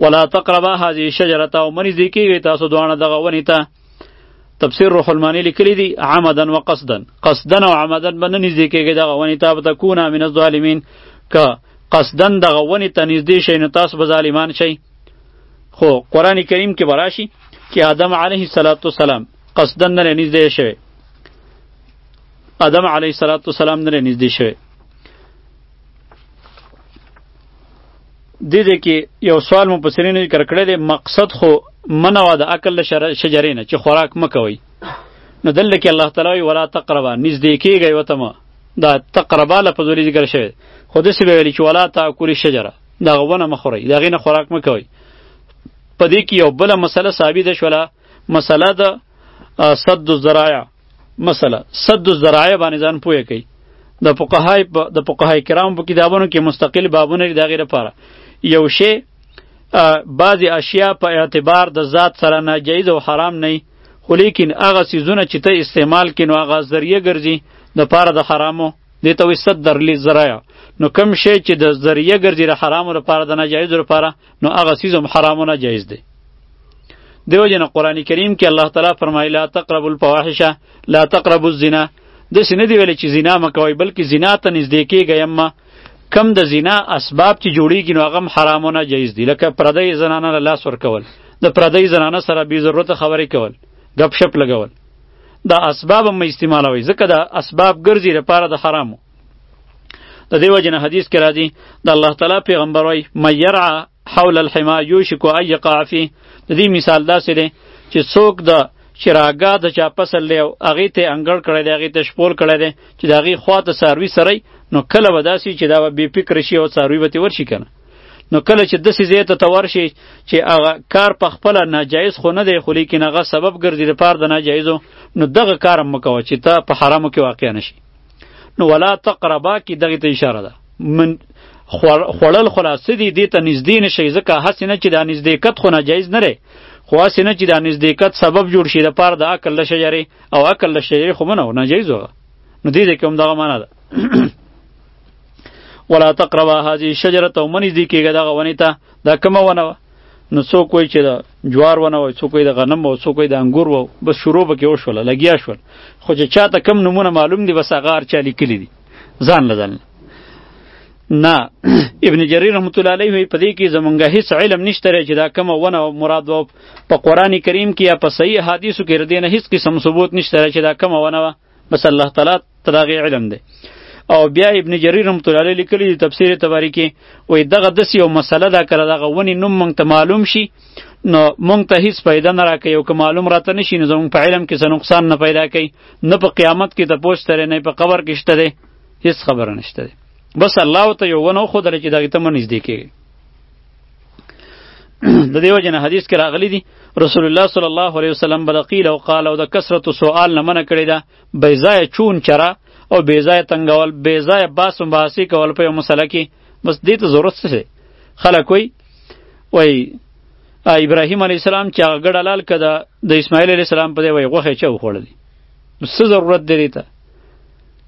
ولا تقربا هذه الشجره او منی دی کیږي تاسو دوانه دغه ونی ته تفسیر روح المانی لیکلی دی عمدا و قصدا قصدا او عمدا باندې نږدې کیږي دغه ونی ته به کونه من الظالمین ک قصدا دغه ونی ته نږدې شئ نو تاسو به ظالمان شئ خو قران کریم کې براشي چې آدم علیه السلام قصدا نه نږدې شوی آدم علیه السلام نه نږدې شوی دې دې کې یو سوال مو پسې نه ذکر کړی دی مقصد خو منع ده د عقل شجرې نه چې خوراک مه کوئ نو دلته کې الله تعالی ولا تقربا نږدې کېږئ ورته مه دا تقربا لفظ ولې ذکر شوی خو داسې به ویلي چې ولا تاکلي شجره د هغه ونه مه خورئ د هغې نه خوراک مه کوئ په دې کې یو بله مسله ثابته شوله مسله د صد الذرایع مسله سد الذرایع باندې ځان پوهه کوي د فقهای د فقهای کرام په کتابونو کې مستقل بابونه لري د غیر لپاره یو شی بعضی اشیاء په اعتبار د ذات سره ناجیز او حرام نه خو لیکن هغه سیزونه چې ته استعمال کینو هغه ذریعه ګرځي د پاره د حرامو دې ته وي صد درلی ذرایع نو کم شی چې د ذریعه ګرځي د حرامو لپاره د ناجایزو لپاره نو هغه سیز هم حرام نه جایز دی دیو جن قران کریم کې الله تعالی فرمایي لا تقربوا الفواحش لا تقربوا الزنا د سینې دی ویل چې زنا مکوي بلکې زنا ته نږدې کېږئ اما کم د زنا اسباب چې جوړیږي نو هغه حرام نه جایز دي لکه پردی زنانه له لاس ورکول د پردی زنانه سره بی ضرورت خبرې کول غپ شپ لګول دا اسباب هم استعمالوي ځکه دا اسباب ګرځي لپاره د حرامو د دې وجه نه حدیث کې راځي د الله تعالی پیغمبر وای مې يرعا حول الحما یوشک ان یقع فی د دې مثال داسې دی چې څوک د چراګا د چا پسل دی او هغه ته انګړ کړی دی هغه ته شپول کړی دی چې د هغه خوا ته ساروی سره نو کله به داسې چې دا به بې فکر شي او ساروی به تې ورشي کنه نو کله چې داسې ځای ته ته ورشي چې هغه کار په خپله ناجایز خو نه دی خو لیکن هغه سبب ګرځي د پاره د ناجایزو نو دغه کار هم مه کوه چې ته په حرامو کې واقع نه شي نو ولا تقربا کی دغه ته اشاره ده من خوړل خلاص دي دې ته نږدې نشي ځکه هسې نه چې دا نږدېکت خو ناجایز نه دی خو هسې نه چې دا نږدېکت سبب جوړ شي د پاره د عقل له شجرې او عقل له شجرې خو منه ناجایز وه نو دې ځای کې هم دغه معنا ده ولا تقربا هذه الشجره ومنځ دي کېږه دغه ونې ته دا کومه ونه وه نو څوک وایي چې دا جوار ونه وای څوک د غنم او څوک د انګور وو بس شروع به کې وشول لګیا شول خو چې چاته کم نمونه معلوم دي بس هغه هر چا لیکلي دي ځان له ځان نه ابن جریر رحمت الله علیه په دې کې زمونږ هیڅ علم نشته چې دا کومه ونه مراد و په قران کریم کې یا په صحیح حدیثو کې ردی نه هیڅ قسم ثبوت نشته چې دا کومه ونه بس الله تعالی تراغه علم دی او بیا ابن جریر رحمت الله علیه لیکلی دی تفسیر تباری کې وای دغه دسی یو مسله دا کړه دغه ونی نوم مونږ ته معلوم شي نو مونږ ته هیڅ پیدا نه راکې او که معلوم راته نشي نو زمونږ په علم کې څه نقصان نه پیدا کوي نه په قیامت کې د پوښت لري نه په قبر کې شته دی هیڅ خبره نشته دی بس الله ته یو ونه خو درې چې دغه ته مونږ نږدې کېږي د دیو جن حدیث کې راغلی دی رسول الله صلی الله علیه وسلم بل قیل او قال او د کثرت سوال نه منع کړی دا بیزای چون چرا او بیزای تنگول بیزای باس و باسی کول په مسله کې بس دې ته ضرورت څه خلک وای وای ابراهیم علی السلام چې هغه ګډه لال کده د اسماعیل علی السلام په دی وای غوخه چا وخوړلی نو څه ضرورت دی ته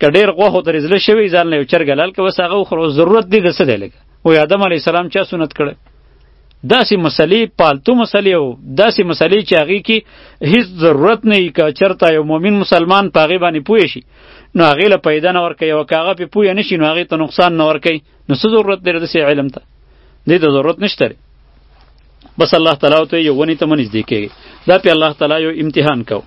که ډیر غوخه ترې زله شوی ځان له چرګ لال که وس هغه خو ضرورت دی د څه دی لکه او آدم علی السلام چا سنت کړي داسې مسلې پالتو مسلې او داسې مسلې چې هغه کې هیڅ ضرورت نه یې کا چرته یو مؤمن مسلمان پاغه باندې پوه شي نو هغه له پیدا نه ورکي او کاغه په پوه نه شي نو هغه ته نقصان نه ورکي نو څه ضرورت لري داسې علم ته دې ته ضرورت نشته بس الله تعالی ته یو ونی ته منځ دی کېږي دا په الله تعالی یو امتحان کو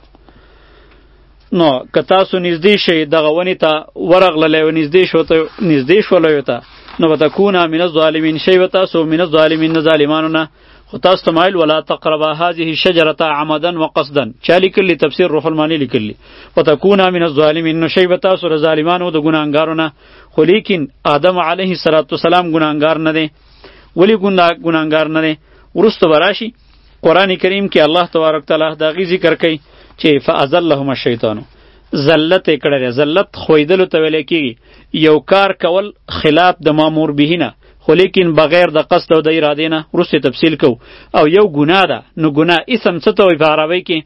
نو که تاسو نږدې شئ دغه ونې ته ورغللی او نږدې شو ته نږدې شولیو ته نو به تکونه من الظالمین شئ به تاسو من الظالمین نه ظالمانو نه خو تاسو ته مایل ولا تقربا هذه الشجرة عمدا وقصدا چا لیکلی تفسیر روح المانی لیکلی و تکونه من الظالمین نو شئ به تاسو له ظالمانو د ګناهګارو نه خو لیکن آدم علیه السلام ګناهګار نه دی ولی ګناهګار نه دی وروسته به راشي قران کریم کې الله تبارک تعالی دا غي ذکر کوي چې فازلهم الشیطان ذلت کړه ذلت خویدل ته ویل کی یو کار کول خلاف د مامور بهینه خو لیکن بغیر د قصد او د اراده نه ورسته تفصیل کو او یو ګناه ده نو ګناه اسم څه ته وي په عربی کې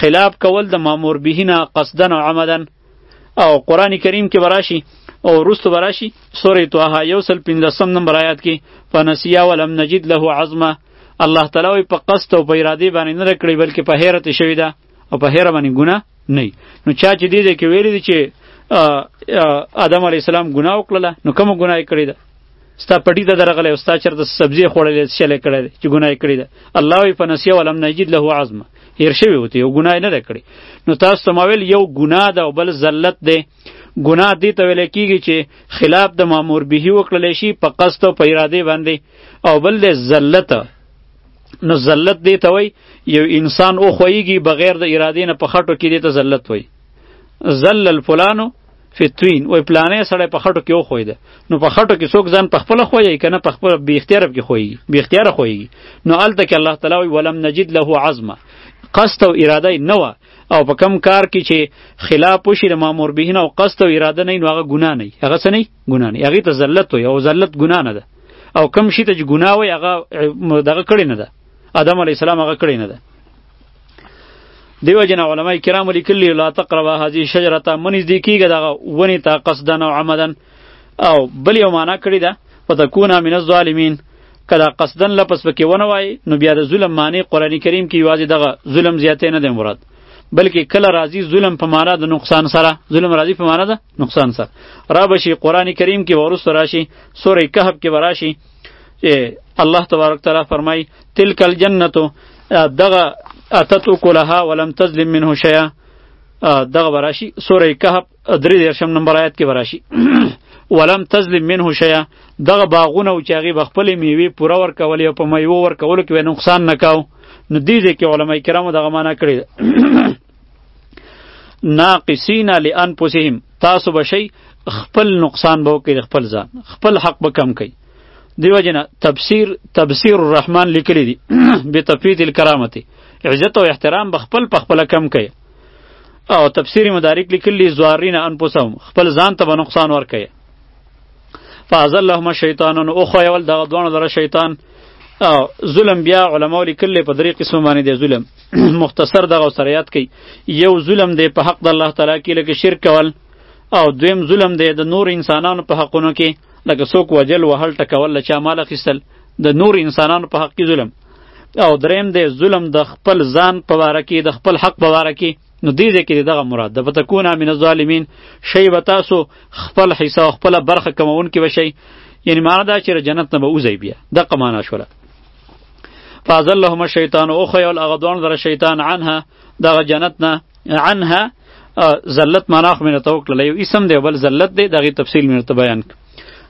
خلاف کول د مامور بهینه قصدن او عمدن او قران کریم کې براشي او رست براشي سورې طه یو سل پنځم نمبر آیات کې فنسیا ولم نجد له عظمه الله تعالی په قصد او په اراده باندې نه کړی بلکې په حیرت شوی ده او په حیره باندې ګناه نه نو چا چې دې دې کې ویل دي چې آدم علی السلام ګناه وکړه نو کوم ګناه کړی ده ستا پټی ته درغلی او ستا چرته سبزی خوړلې شلې کړې چې ګناه کړی ده الله وی په نسیه ولم نجد له عظمه هیر شوی وته یو ګناه نه کړی نو تاسو ته ما ویل یو ګناه ده او بل ذلت ده ګناه دې ته ویل کیږي چې خلاف د مامور به وکړل شي په قصد او په اراده باندې او بل د ذلت نو ذلت دې ته وای یو انسان او خوېږي بغیر د اراده نه په خټو کې دې ته ذلت وای زل الفلانو فتوین وای پلانې سړی په خټو کې وخوید نو په خټو کې څوک ځان په خپل خویږي کنه په خپل بی اختیار کې خویږي بی اختیار خویږي نو الته کې الله تعالی وی ولم نجد له عزم قصد او اراده نه و او په کم کار کې چې خلاف وشي د مامور به نه او قصد او اراده نه نو هغه ګناه نه هغه څه نه ګناه نه هغه ته ذلت وي او ذلت ګناه نه ده او کم شي ته چې ګناه وي هغه دغه کړی نه ده آدم علی السلام هغه کړی نه ده دیو جن علماء کرام لیکلی لا تقربا هذه شجره من دې کیږي دغه ونی تا قصدن او عمدن او بل یو معنا کړی دا پتكون من الظالمین کله قصدن لپس پکې ونه وای نو بیا د ظلم معنی قرآنی کریم کې یوازې دغه ظلم زیاتې نه دی مراد بلکې کله راځي ظلم په معنا د نقصان سره ظلم راځي په معنا د نقصان سره را بشي قرآنی کریم کې ورسره راشي سورې کهف کې وراشي الله تبارک تعالی فرمای تلک الجنه دغه اتت کلها ولم تظلم منه شیئا دغه براشي سوره کهف درې درشم نمبر آیات کې براشي ولم تظلم منه شیئا دغه باغونه او چاغي بخپل میوه پوره ورکول او په میوه ورکول کې نقصان نکاو نو دې دې کې علما کرامو دغه معنا کړی ناقصین لانفسهم تاسو بشي خپل نقصان به کوي خپل ځان خپل حق به کم کوي دیو جنا تفسیر تفسیر الرحمن لیکلی دی به تفید الکرامت عزت او احترام به خپل په خپل کم کوي او تفسیر مدارک لیکلی زوارین انفسهم خپل ځان ته به نقصان ور کوي فازلهم الشیطان او خو یول دغه دوه لره شیطان او ظلم بیا علماء لیکلی په درې قسم باندې دی ظلم مختصر دغه سره یاد کړئ یو ظلم دی په حق د الله تعالی کې لکه شرک کول او دویم ظلم دی د نور انسانانو په حقونو کې لکه څوک وجل وهل ټکول له چا مال اخیستل د نور انسانانو په حق کې ظلم او دریم دی ظلم د خپل ځان په واره کې د خپل حق په واره کې نو دې ځای کې دغه مراد ده فتکونه من الظالمین شی به تاسو خپل حصه خپله برخه کموونکي به شئ یعنی معنا دا چې جنت نه به وځئ بیا دقه معنا شوله فازلهما الشیطان او خیال هغه دوان در شیطان عنها دغه جنت نه عنها ذلت معنا خو مینه توکل یو اسم دی بل ذلت دی دغه تفصیل مینه ته بیان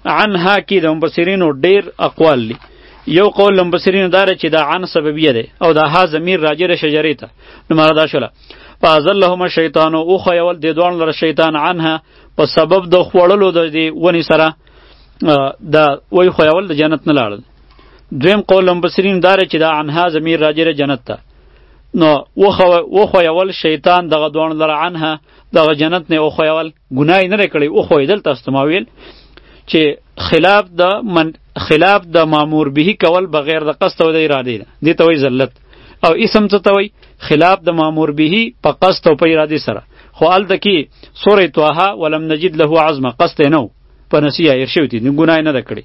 عنها کې د مبصرینو ډیر اقوال دي یو قول لمبصرین داره چې دا عن سببیه ده او دا ها ضمیر راجع ر شجری ته نو مراد دا شوله فازلهما الشیطان او خو یول د دوان لره شیطان عنها په سبب د خوړلو د دی ونی سره دا وای خو یول د جنت نه لاړل دویم قول لمبسریم داره چې دا عنها زمیر راجر جنت ته نو وخو یول شیطان دغه دوان لره عنها دغه جنت نه وخو یول ګناه نه کړی وخو یدل تاسو ته ما ویل چې خلاف د من خلاف د مامور به کول بغیر د قصد او د اراده ده دي ته وی ذلت او اسم څه ته وی خلاف د مامور به په قصد او په اراده سره خو ال د کی سوره طه ولم نجد له عزم قصد نه په نسیه ارشوتی ګناه نه کړی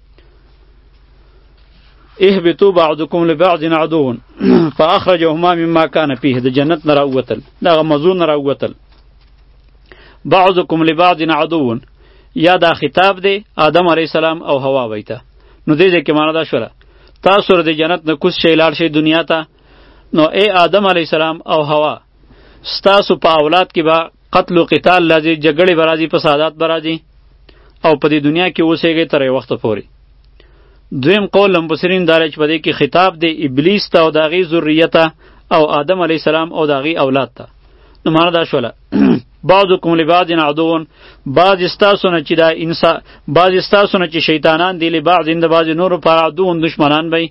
اهبتو بعضکم لبعض عدو فاخرجهما مما كان فيه د جنت نه راوتل دغه مزون نه راوتل بعضکم لبعض عدو یا دا خطاب دی آدم علیه السلام او حوا ویته نو دې ځکه معنا دا شوله تاسو د جنت نه کوس شی لاړ شي دنیا ته نو ای آدم علیه السلام او حوا ستاسو په اولاد کې به قتل او قتال لازم جګړې به راځي فسادات به راځي او په دې دنیا کې اوسېږئ تر یو وخته پورې دویم قول لمبسرین داره چې په دې کې خطاب دی ابلیس ته او د هغې ذریته او آدم علیه السلام او د هغې اولاد ته نو معنا دا شوله بعضکم لبعض عدون بعض استاسو نه چې دا انسا بعض استاسو نه چې شیطانان دی لبعض د بعض نور پر عدون دشمنان به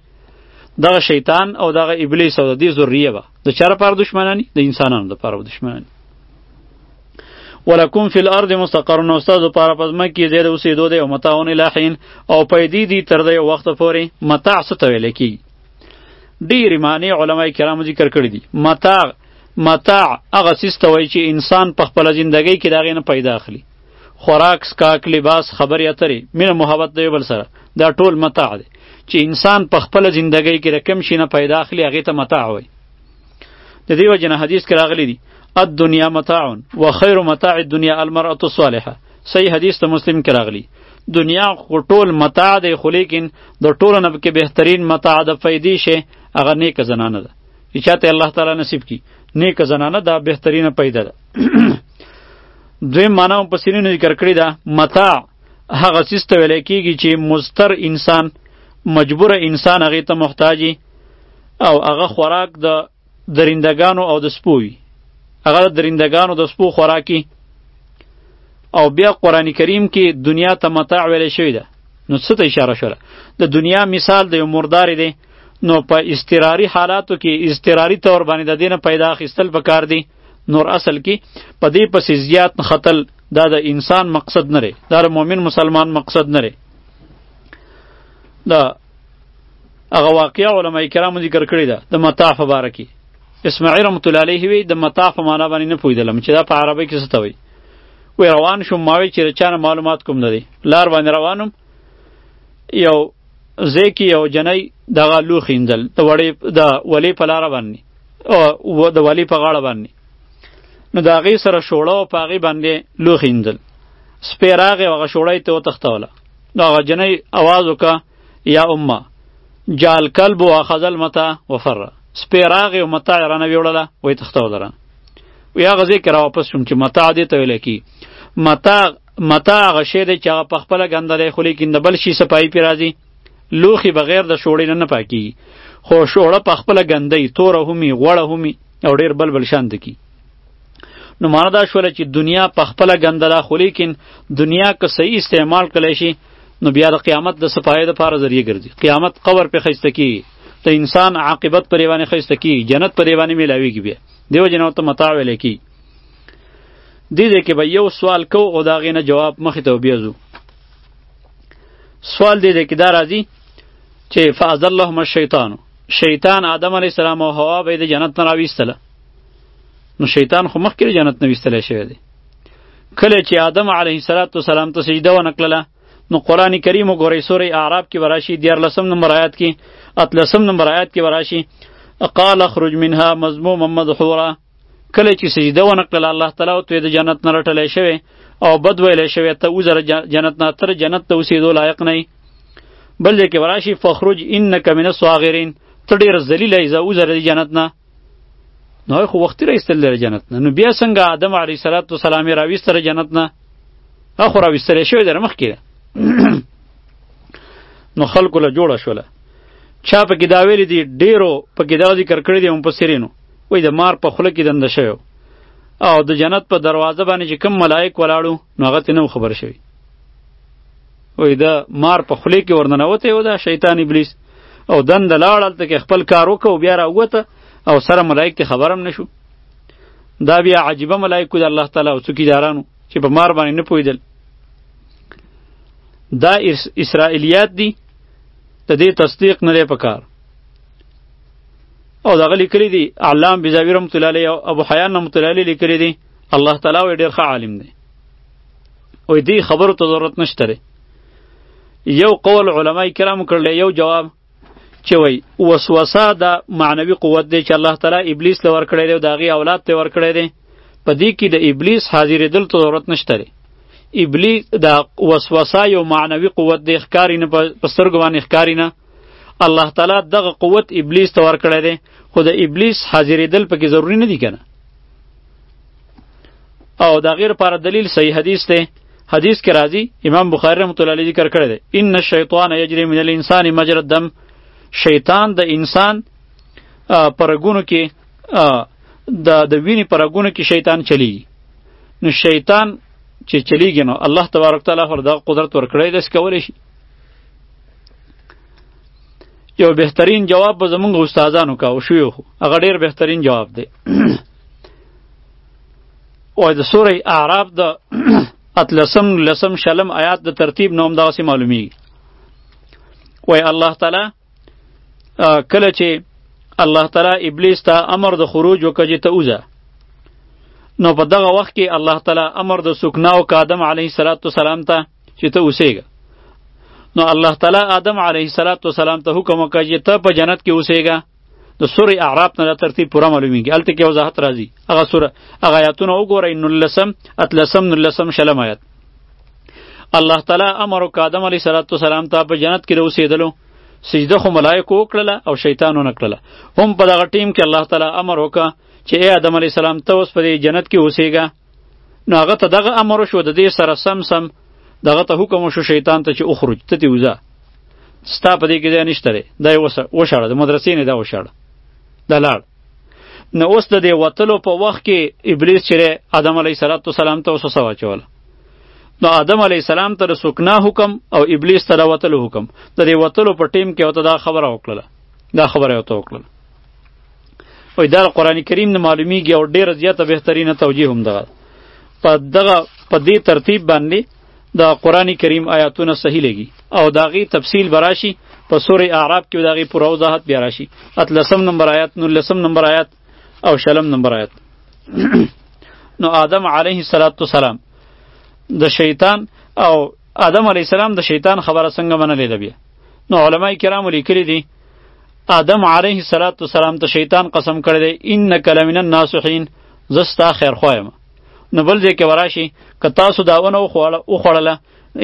دغه شیطان او دغه ابلیس او د دې ذریه به د چا لپاره دشمنانی د انسانانو لپاره دشمنانی ولکم فی الارض مستقر نو استاد لپاره پس مکی دیر اوسې دوه دی او متاون الہین او پیدې دی تر دې وخت پورې متاع څه ته ویل کی ډیر معنی علما کرام ذکر کړی دي متاع متاع هغه سیس ته وایي چې انسان په خپل ژوندۍ کې داغې نه پیدا اخلي خوراک سکاک لباس خبرې اترې مینه محبت دی بل سره دا ټول متاع دی چې انسان په خپل ژوندۍ کې رقم شي نه پیدا اخلي هغه ته متاع وي د دې وجه نه حدیث کې راغلی دی الدنیا متاع و خیر متاع الدنیا المرأة الصالحه صحیح حدیث ته مسلم کې راغلی دنیا خو ټول متاع دی خو لیکن د ټولو نه کې بهترین متاع د فیدې شي هغه نیکه زنانه ده چاته الله تعالی نصیب کی نیک زنانه دا بهترینه پیدا ده دوی معنا هم پسې نه ذکر کړی ده متاع هغه څیز ته ویل کیږي چې مستر انسان مجبور انسان هغه ته محتاجی او هغه خوراک د درندگانو او د سپو وي هغه د درندگانو د سپو خوراکي او بیا قرآن کریم کې دنیا ته متاع ویل شوی ده نو څه ته اشاره شوه د دنیا مثال د یو مردار دی نو په استراری حالاتو کې استراری تور باندې د دینه پیدا اخیستل پکار دی نور اصل کې په دې پسې زیات خطل دا د انسان مقصد نه لري دا د مؤمن مسلمان مقصد نه لري دا هغه واقعیا علما کرامو ذکر کړی دا د متاع په باره کې اسماعیل رحمت الله علیه وی د متاع په معنا باندې نه پوهېدلم چې دا په عربی کې څه ته وایي وی روان شوم ما وی چې چانه معلومات کوم نه دی لار باندې روانم یو ځای کې یو جنۍ دغه لوښي انځل د وړې د ولې په لاره باندې او د ولې په غاړه باندې نو د هغې سره شوړه او په هغې باندې لوښي انځل سپی راغی هغه شوړه یې ته وتښتوله نو هغه جنۍ اواز وکړه یا امه جال کلب و اخذل متا وفر سپی راغی او متا یې رانه ویوړله ویې تښتوله رانه وی هغه ځای کې را واپس شوم چې متا دې ته ویلی کی متا متا هغه شی دی چې هغه په خپله ګنده دی خو لیکن د بل شي صفایي پرې راځي لوښي بغیر د شوړې نه نه پاکېږي خو شوړه په خپله ګنده وي توره هم وي غوړه هم وي او ډېر بل بل شان دکي نو معنا دا شوله چې دنیا په خپله ګنده ده خو لیکن دنیا که صحیح استعمال کړی شي نو بیا د قیامت د صفایې دپاره ذریعه ګرځي قیامت قبر پې ښایسته کېږي د انسان عاقبت پرې باندې ښایسته کېږي جنت پرې باندې میلاویږي بیا دیو جن ورته متاع ویلی کېږي دې دې کې به یو سوال کو او دا غینه جواب مخې ته بیا ځو سوال دې دې کې دا راځي چې فاز اللهم الشیطان شیطان آدم علی السلام او حوا به د جنت نه راويستله نو شیطان خو مخکې جنت نه ویستلی شوی دی کله چې آدم علیه السلام ته سجده ونه کړله نو قرآن کریم وګورئ سورې اعراب کې به راشي دیارلسم نمبر آیات کې اتلسم نمبر آیات کې به راشي قال اخرج منها مذموما مدحورا کله چې سجده ونه کړله الله تعالی او ته د جنت نه رټلی شوی او بد ویلی شوی ته وزره جنت نه تر جنت ته اوسېدو لایق نه بل ځای کې وراشي فخرج انک من الصاغرین ته ډېر ذلیل یې ځه وزره د جنت نه نو خو وختي راایستل لري جنت نه نو بیا څنګه آدم علیه صلات و سلام راویستره جنت نه اخو راویستل شوی در مخ کې نو خلکو له جوړه شوله چا په کې دا ویلي دي ډېرو په کې دا ذکر کړی دی هم په سرینو وای د مار په خوله کې دنده شوی او د جنت په دروازه باندې چې کم ملائک ولاړو نو هغه ته نه خبر شوی وای د مار په خوله کې ورننوته یو دا شیطان ابلیس او دنده لاړ هلته کې خپل کار وکړو بیا راووته او سره ملائک ته خبرم نشو دا بیا عجیبه ملائکو د الله تعالی او څوکیدارانو چې په مار باندې نه پوهېدل دا اسرائیلیات دي د دې تصدیق نه دی پکار او دا غلی کلی دی علام بزاوی رحمت الله علیه او ابو حیان رحمت الله علیه لیکلی دی الله تعالی وی ډیر ښه عالم دی او دی خبرو ته ضرورت نشته دی یو قول علما کرام کړل یو جواب چې وای وسوسه دا معنوي قوت دی چې الله تعالی ابلیس لور کړی دی او داغي اولاد ته ور کړی دی په دې کې د ابلیس حاضرې دل ته ضرورت نشته دی ابلیس دا وسوسه یو معنوي قوت دی ښکاری نه په سترګو باندې ښکاری نه الله تعالی دغه قوت ابلیس ته ورکړی دی خو د ابلیس حاضرېدل پکې ضروری نه دی کنه او دا غیر پر دلیل صحیح حدیث دی حدیث کې راځي امام بخاری رحمۃ اللہ علیہ ذکر کړی دی ان الشیطان یجری من الانسان مجرى الدم شیطان د انسان پرګونو کې د د وینې پرګونو کې شیطان چلی نو شیطان چې چلیږي نو الله تبارک تعالی ور دغه قدرت ورکړی دی چې کولی شي یو بهترین جواب به زمونږ استادانو کاو شو خو هغه ډیر بهترین جواب دی او د سوره اعراف د اتلسم لسم شلم آیات د ترتیب نوم دا سه معلومی وای الله تعالی کله چې الله تعالی ابلیس ته امر د خروج وکړي ته اوزه نو په دغه وخت کې الله تعالی امر د سکنا او کادم علیه السلام ته چې ته اوسېږه نو الله تعالی آدم علیه السلام ته حکم وکړ چې ته په جنت کې اوسېږه د سورې اعراف نه ترتیب پوره معلومیږي هلته کې وضاحت راځي هغه سوره هغه آیاتونه وګورئ نولسم اتلسم نولسم شلم آیات الله تعالی امر وکړ آدم علیه السلام ته په جنت کې د اوسېدلو سجده خو ملایکو وکړله او شیطانو نه کړله هم په دغه ټیم کې الله تعالی امر وکړه چې ای آدم علیه السلام ته اوس په دې جنت کې اوسېږه نو هغه ته دغه امر شو د دې سره سم سم دغه ته حکم شو شیطان ته چې اخرج ته دی وځه ستا په دې کې ځای نشته دی دا یې وشاړه د مدرسې نه دا وشاړه دا لاړ نو اوس د دې وتلو په وخت کې ابلیس چې آدم علیه السلام ته وسوسه واچوله نو آدم علیه السلام ته د سکنا حکم او ابلیس ته د وتلو حکم د دې وتلو په ټیم کې ورته دا خبره وکړله دا خبره ورته وکړله او دا قران کریم نه معلومیږي او ډیره زیاته بهترینه توجیه هم ده په دغه په دې ترتیب باندې د قران کریم آیاتونه صحیح لګي او داغي تفصیل براشي په سوره اعراف کې داغي پر وضاحت بیا راشي اتلسم نمبر آیات نو لسم نمبر آیات او شلم نمبر آیات نو آدم علیه السلام د شیطان او آدم علیه السلام د شیطان خبره څنګه منلې ده بیا نو علما کرام لیکلي دي آدم علیه السلام ته شیطان قسم کړی دی انک لمن الناصحین زه ستا خیرخواه یم نو بل ځای کې وراشي که تاسو دا ونه وخوړله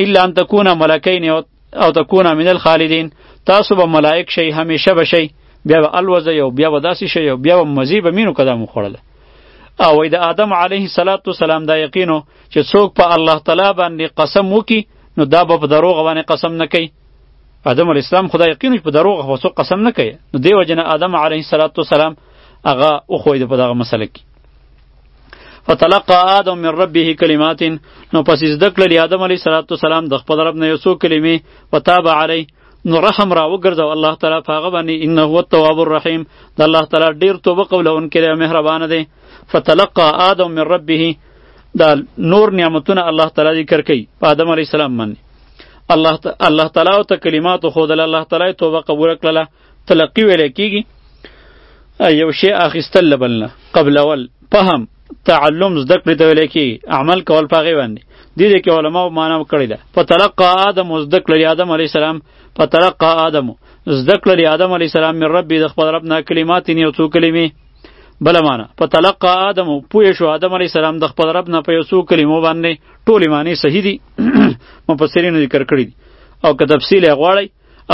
الا ان تکونه ملکین او تکونه من الخالدین تاسو به ملائک شئ همیشه به شئ بیا به الوزه یو بیا به داسې شئ یو بیا به مزی به مینو قدم وخوړله او وای د آدم علیه السلام دا یقینو چې څوک په الله تعالی باندې قسم وکي نو دا به په دروغ باندې قسم نه کوي آدم علیه السلام خدای یقین په دروغ خو څو قسم نه کوي نو دیو جن آدم علیه السلام هغه او خو په دغه مسله کې فتلقى آدم من ربه کلمات نو پس زده کړل آدم علیه السلام د خپل رب نه یو څو کلمې وتاب علی نو رحم را وګرځاو الله تعالی په هغه باندې انه هو التواب الرحیم د الله تعالی ډیر توبه قبلونکی دی مهربان دی فتلقى آدم من ربه دا نور نعمتونه الله تعالی ذکر کوي په آدم علیه السلام باندې الله ت... الله تعالی او ته کلمات خو د الله تعالی توبه قبول کړله تلقی ویل کیږي یو شی اخیستل لبلنه قبل اول فهم تعلم زده کړی ته ویل کیږي عمل کول پاغي باندې دې دې کې علما معنا کړی ده په تلقا آدم زده کړی آدم علی السلام په تلقا آدم زده کړی آدم علی السلام من ربي د خپل رب نه کلمات نه یو څو کلمې بل معنا په تلقا آدم پوه شو آدم علی السلام د خپل رب نه په یو کلمو باندې ټول معنی صحیح دي مفسرین ذکر کړی او که تفصیل غواړی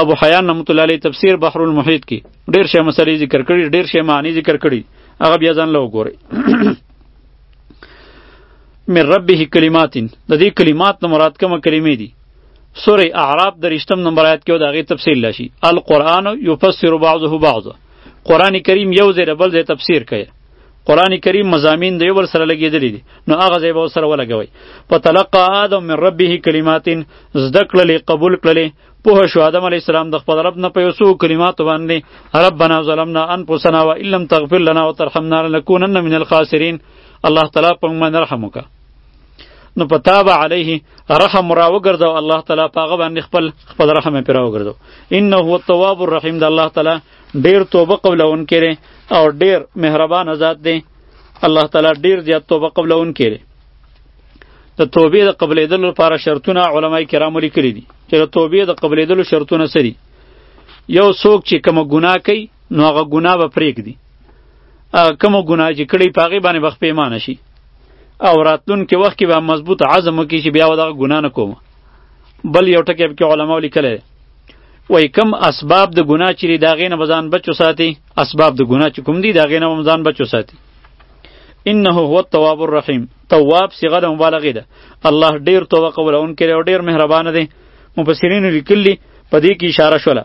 ابو حیان رحمت الله علیه تفسیر بحر المحیط کې ډیر شی مسلې ذکر کړی ډیر شی معنی ذکر کړی هغه بیا ځان له وګورئ من ربه کلمات د دې کلمات نه مراد کومه کلمې دي سوره اعراف د رښتم نمبر آیات کې دا غي تفصیل لشي القرآن یفسر بعضه بعضه قران کریم یو ځای بل ځای تفسیر کوي قران کریم مزامین دی ور سره لګیدلی دي نو هغه ځای به سره ولګوي په تلقا ادم من ربه کلماتین زده کړلې قبول کړلې په شو ادم علی السلام د خپل رب نه په یوسو کلمات باندې ربنا ظلمنا انفسنا وان لم تغفر لنا وترحمنا لنكونن من الخاسرین الله تعالی په موږ رحم وکړه نو په تاب علیه رحم را وګرځو الله تعالی په هغه باندې خپل خپل رحم پر را وګرځو انه هو التواب الرحیم د الله تعالی ډیر توبه قبلون کړي او ډیر مهربان ذات دی الله تعالی ډیر زیات توبه قبلون کړي د توبې د قبلېدلو لپاره شرطونه علما کرامو لیکلي دي چې د توبې د قبلېدلو شرطونه سری یو څوک چې کوم ګناه کوي نو هغه ګناه به پرېږدي کوم ګناه چې کړی په هغې باندې به خپېمانه شي او راتلونکي وخت کې به مضبوط عزم وکړي چې بیا به دغه ګناه نه کوم بل یو ټکی پکې علماو لیکلی وای کم اسباب د ګناه چې د هغې نه به ځان بچو ساتي اسباب د ګناه چې کوم دي د هغې نه به ځان بچو ساتي انه هو التواب الرحیم تواب صیغه د مبالغې ده الله ډیر توبه قبولونکی دی او ډیر مهربانه دی مفسرینو لیکلي په دې کې اشاره شوله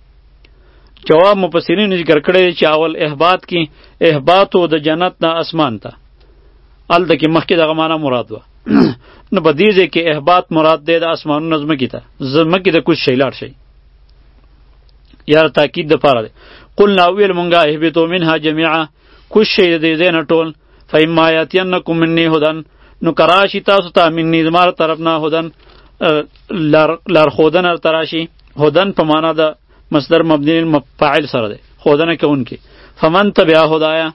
جواب مفسرین ذکر کړی چې اول احباط کې احباط د جنت نه اسمان ته ال د کې مخکې دغه معنا مراد و نو په دې ځای کې احباط مراد دی د اسمانونو زمکې ته زمکې د کوچ شی لاړ شي یا تاکید د پاره دی قلنا ویل مونږه اهبتو منها جميعا کوش شي د دې ځای نه ټول فإما یاتینکم مني هدن نو کراشي تاسو ته مني زما طرف نه هدن لارښودن تراشي هدن په معنا د مصدر مبني فاعل سره دی خودنه کوونکی فمن تبع هدایا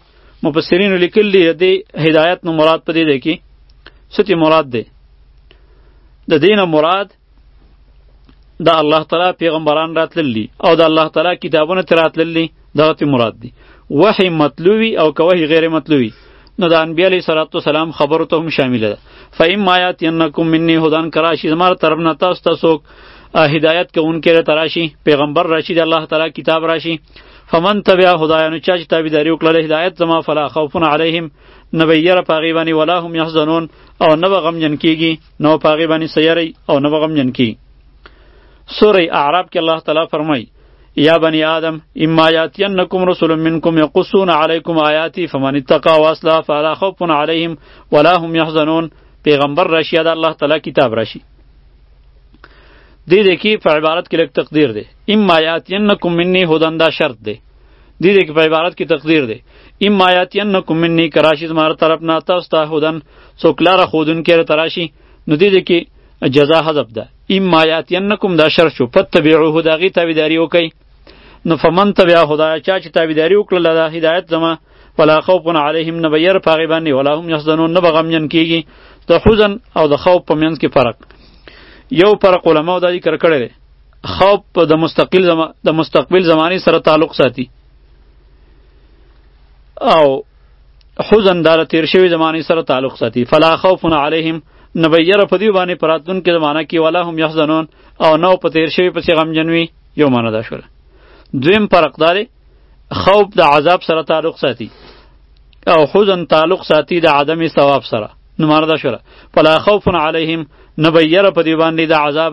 مفسرین لیکل دی د هدایت نو مراد پدې دی کی ستی مراد دی د دین مراد د الله تعالی پیغمبران راتللی او د الله تعالی کتابونه تر راتللی دغه ته مراد دی وحی مطلوی او کوهی غیر مطلوی نو د انبیاء علیه صلوات و سلام خبرو ته هم شامل ده فإن ما یاتینکم منی هدان کراشی زماره طرف نه تاسو ته څوک هدایت کوونکی را تراشی پیغمبر راشي د الله تعالی کتاب راشي فمن تبع هدایانو چا چې تابعداري وکړله هدایت زما فلا خوف علیهم نه به یې یره په هغې باندې ولا هم یحزنون او نه به غمجن کیږي نو په هغې باندې څه یری او نه به غمجن کي سوره اعراب کې الله تعالی فرمایي یا بنی آدم اما یاتینکم رسول منکم یقصون علیکم آیاتی فمن اتقا واصلح فلا خوف علیهم ولا هم یحزنون پیغمبر راشي دا الله تعالی کتاب راشي دې دې کې په عبارت کې لک تقدیر دی اما یاتینکم منی هدن دا شرط دی دې دې کې په عبارت کې تقدیر دی ام آیاتین نکم منی کراشی زمار طرف نه تاسو ته هودن څوک لاره خودن کې تراشی نو دې دې کې جزا حذف ده ام آیاتین نکم دا شرط شو فتبعوه دا غي تابعداري وکي نو فمن تبع خدا چا چې تابعداري وکړه دا هدایت زما ولا خوف علیهم نبیر پاغي باندې ولا هم یحزنون نه بغمجن کیږي د حزن او د خوف په منځ کې فرق یو فرق علماء دا ذکر کړی خوب د مستقل زما د مستقبل زمانه سره تعلق ساتي او حزن دار تیر شوی زمانه سره تعلق ساتي فلا خوف علیهم نبیر په دې باندې پراتون کې زمانہ کې ولا هم یحزنون او نو په تیر شوی په غم جنوي یو معنی دا شول دویم فرق دار خوف د عذاب سره تعلق ساتي او حزن تعلق ساتي د عدم ثواب سره نو معنی دا شول فلا خوف علیهم نبیر په دې باندې د عذاب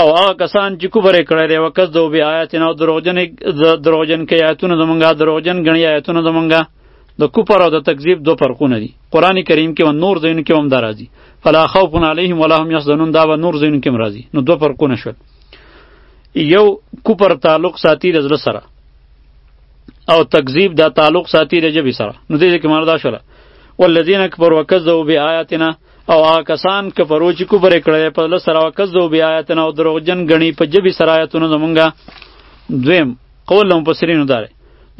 او هغه کسان چې کفر یې کړی دی وکس دو بې آیاتنا او دروغجن دروغجن کوي آیتونه زمونږه دروغجن ګڼي آیتونه زمونږه د کفر او د تکذیب دو فرقونه دي قرآن کریم کې و نور ځایونو کې هم دا راځي فلا خوف علیهم ولا هم یحزنون دا به نور ځایونو کې هم راځي نو دو فرقونه شول یو کفر تعلق ساتي د زړه سره او تکذیب دا تعلق ساتي د ژبې سره نو دې کې مردا شوله والذین کفروا وکذبوا بآیاتنا او هغه کسان کفرو چې کفر کړی په الله سره وکذو بیا آیاتنا او دروغجن غنی په جبی سره آیاتونه زمونږه دویم قول له مفسرینو داره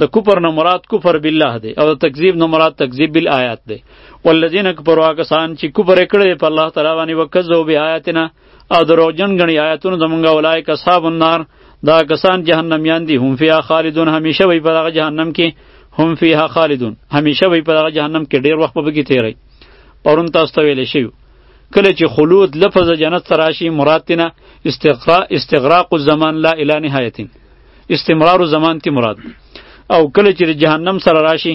د کفر نه مراد کفر بالله دی او د تکذیب نه مراد تکذیب بالآیات دی والذین کفروا کسان چې کفر کړی په الله تعالی باندې وکذو بیا آیاتنا او دروغجن غنی آیاتونه زمونږه اولای کصاب النار دا کسان جهنم یان دي هم فیا خالدون همیشه وي په دغه جهنم کې هم فیها خالدون همیشه وي په دغه جهنم کې ډیر وخت به کې تیری پرون تاسو ته ویل شوی کله چې خلود لفظ جنت سره شي مراد تینا استقراء استغراق الزمان لا اله نهایتین استمرار الزمان تی مراد او کله چې جهنم سره راشي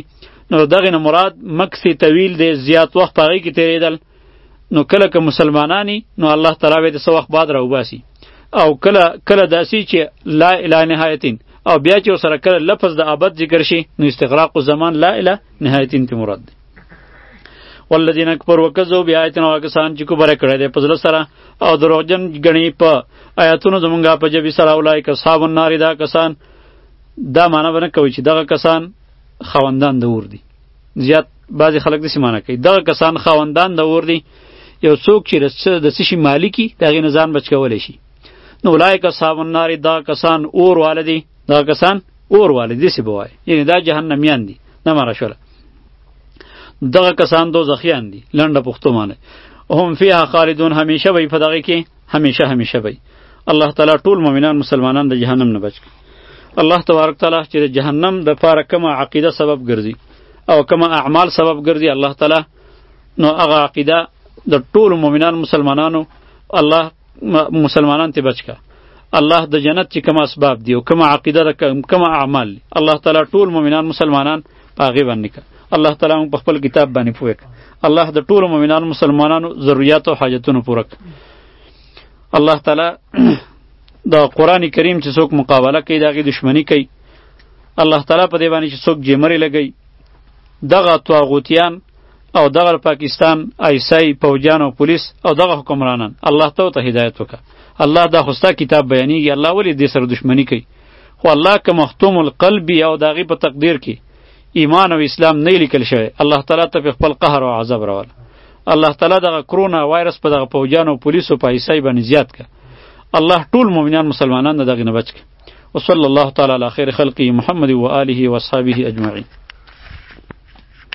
نو دغه نه مراد مکس طویل دی زیات وخت پاره کې تیریدل نو کله که مسلمانانی نو الله تعالی به د سو وخت بعد راوباسي او کله کله داسی چې لا اله نهایتین او بیا چې سره کله لفظ د ابد ذکر شي نو استغراق الزمان لا اله نهایتین تی مراد دی والذین اکبر وکذو بیا آیتنا واکسان چې کوبره کړی دی په زړه سره او دروغجن ګڼي په آیاتونو زمونږه په جبی سره اولای کصاب النار دا کسان دا معنی بنه کوي چې دغه کسان خوندان د اور دي زیات بعضی خلک دسی معنی کوي دغه کسان خوندان د اور دي یو څوک چې د سشي مالکی دغه نزان بچ کولای شي نو اولای کصاب النار دا کسان اور والدي دا کسان اور والي داسې به وایي یعنې دا جهنمیان دي نه ماره شوله دغه کسان دوزخیان دي لنډه پښتو معنی هم فیها خالدون همیشه وي په دغه کې همیشه همیشه وي الله تعالی ټول مؤمنان مسلمانان د جهنم نه بچ الله تبارک تعالی چې د جهنم د پاره کومه عقیده سبب ګرځي او کومه اعمال سبب ګرځي الله تعالی نو هغه عقیده د ټول مؤمنان مسلمانانو الله مسلمانان ته بچکا الله د جنت چې کوم اسباب دی او کوم عقیده ده کوم اعمال دی الله تعالی ټول مؤمنان مسلمانان پاغه باندې کا الله تعالی موږ په خپل کتاب باندې پوهک الله د ټول مؤمنان مسلمانانو ضرورت او حاجتونو پورک الله تعالی د قران کریم چې څوک مقابله کوي دغه دشمنی کوي الله تعالی په دی باندې چې څوک جمرې لګي دغه طاغوتیان او دغه پاکستان ایسای پوجان او پولیس او دغه حکمرانان الله ته ته هدایت وکړه الله دا خوستا کتاب بیانیږي الله ولې دې سره دښمنی کوي خو الله که مختوم القلب او داغي په تقدیر کې ایمان او اسلام نه لیکل شوی الله تعالی ته خپل قهر او عذاب راول الله تعالی دغه کرونا وایرس په دغه پوجان او پولیس او پیسې باندې زیات ک الله ټول مؤمنان مسلمانان دغه نه بچ ک وصلی الله تعالی علی خیر خلقی محمد و آله و اصحابہ اجمعین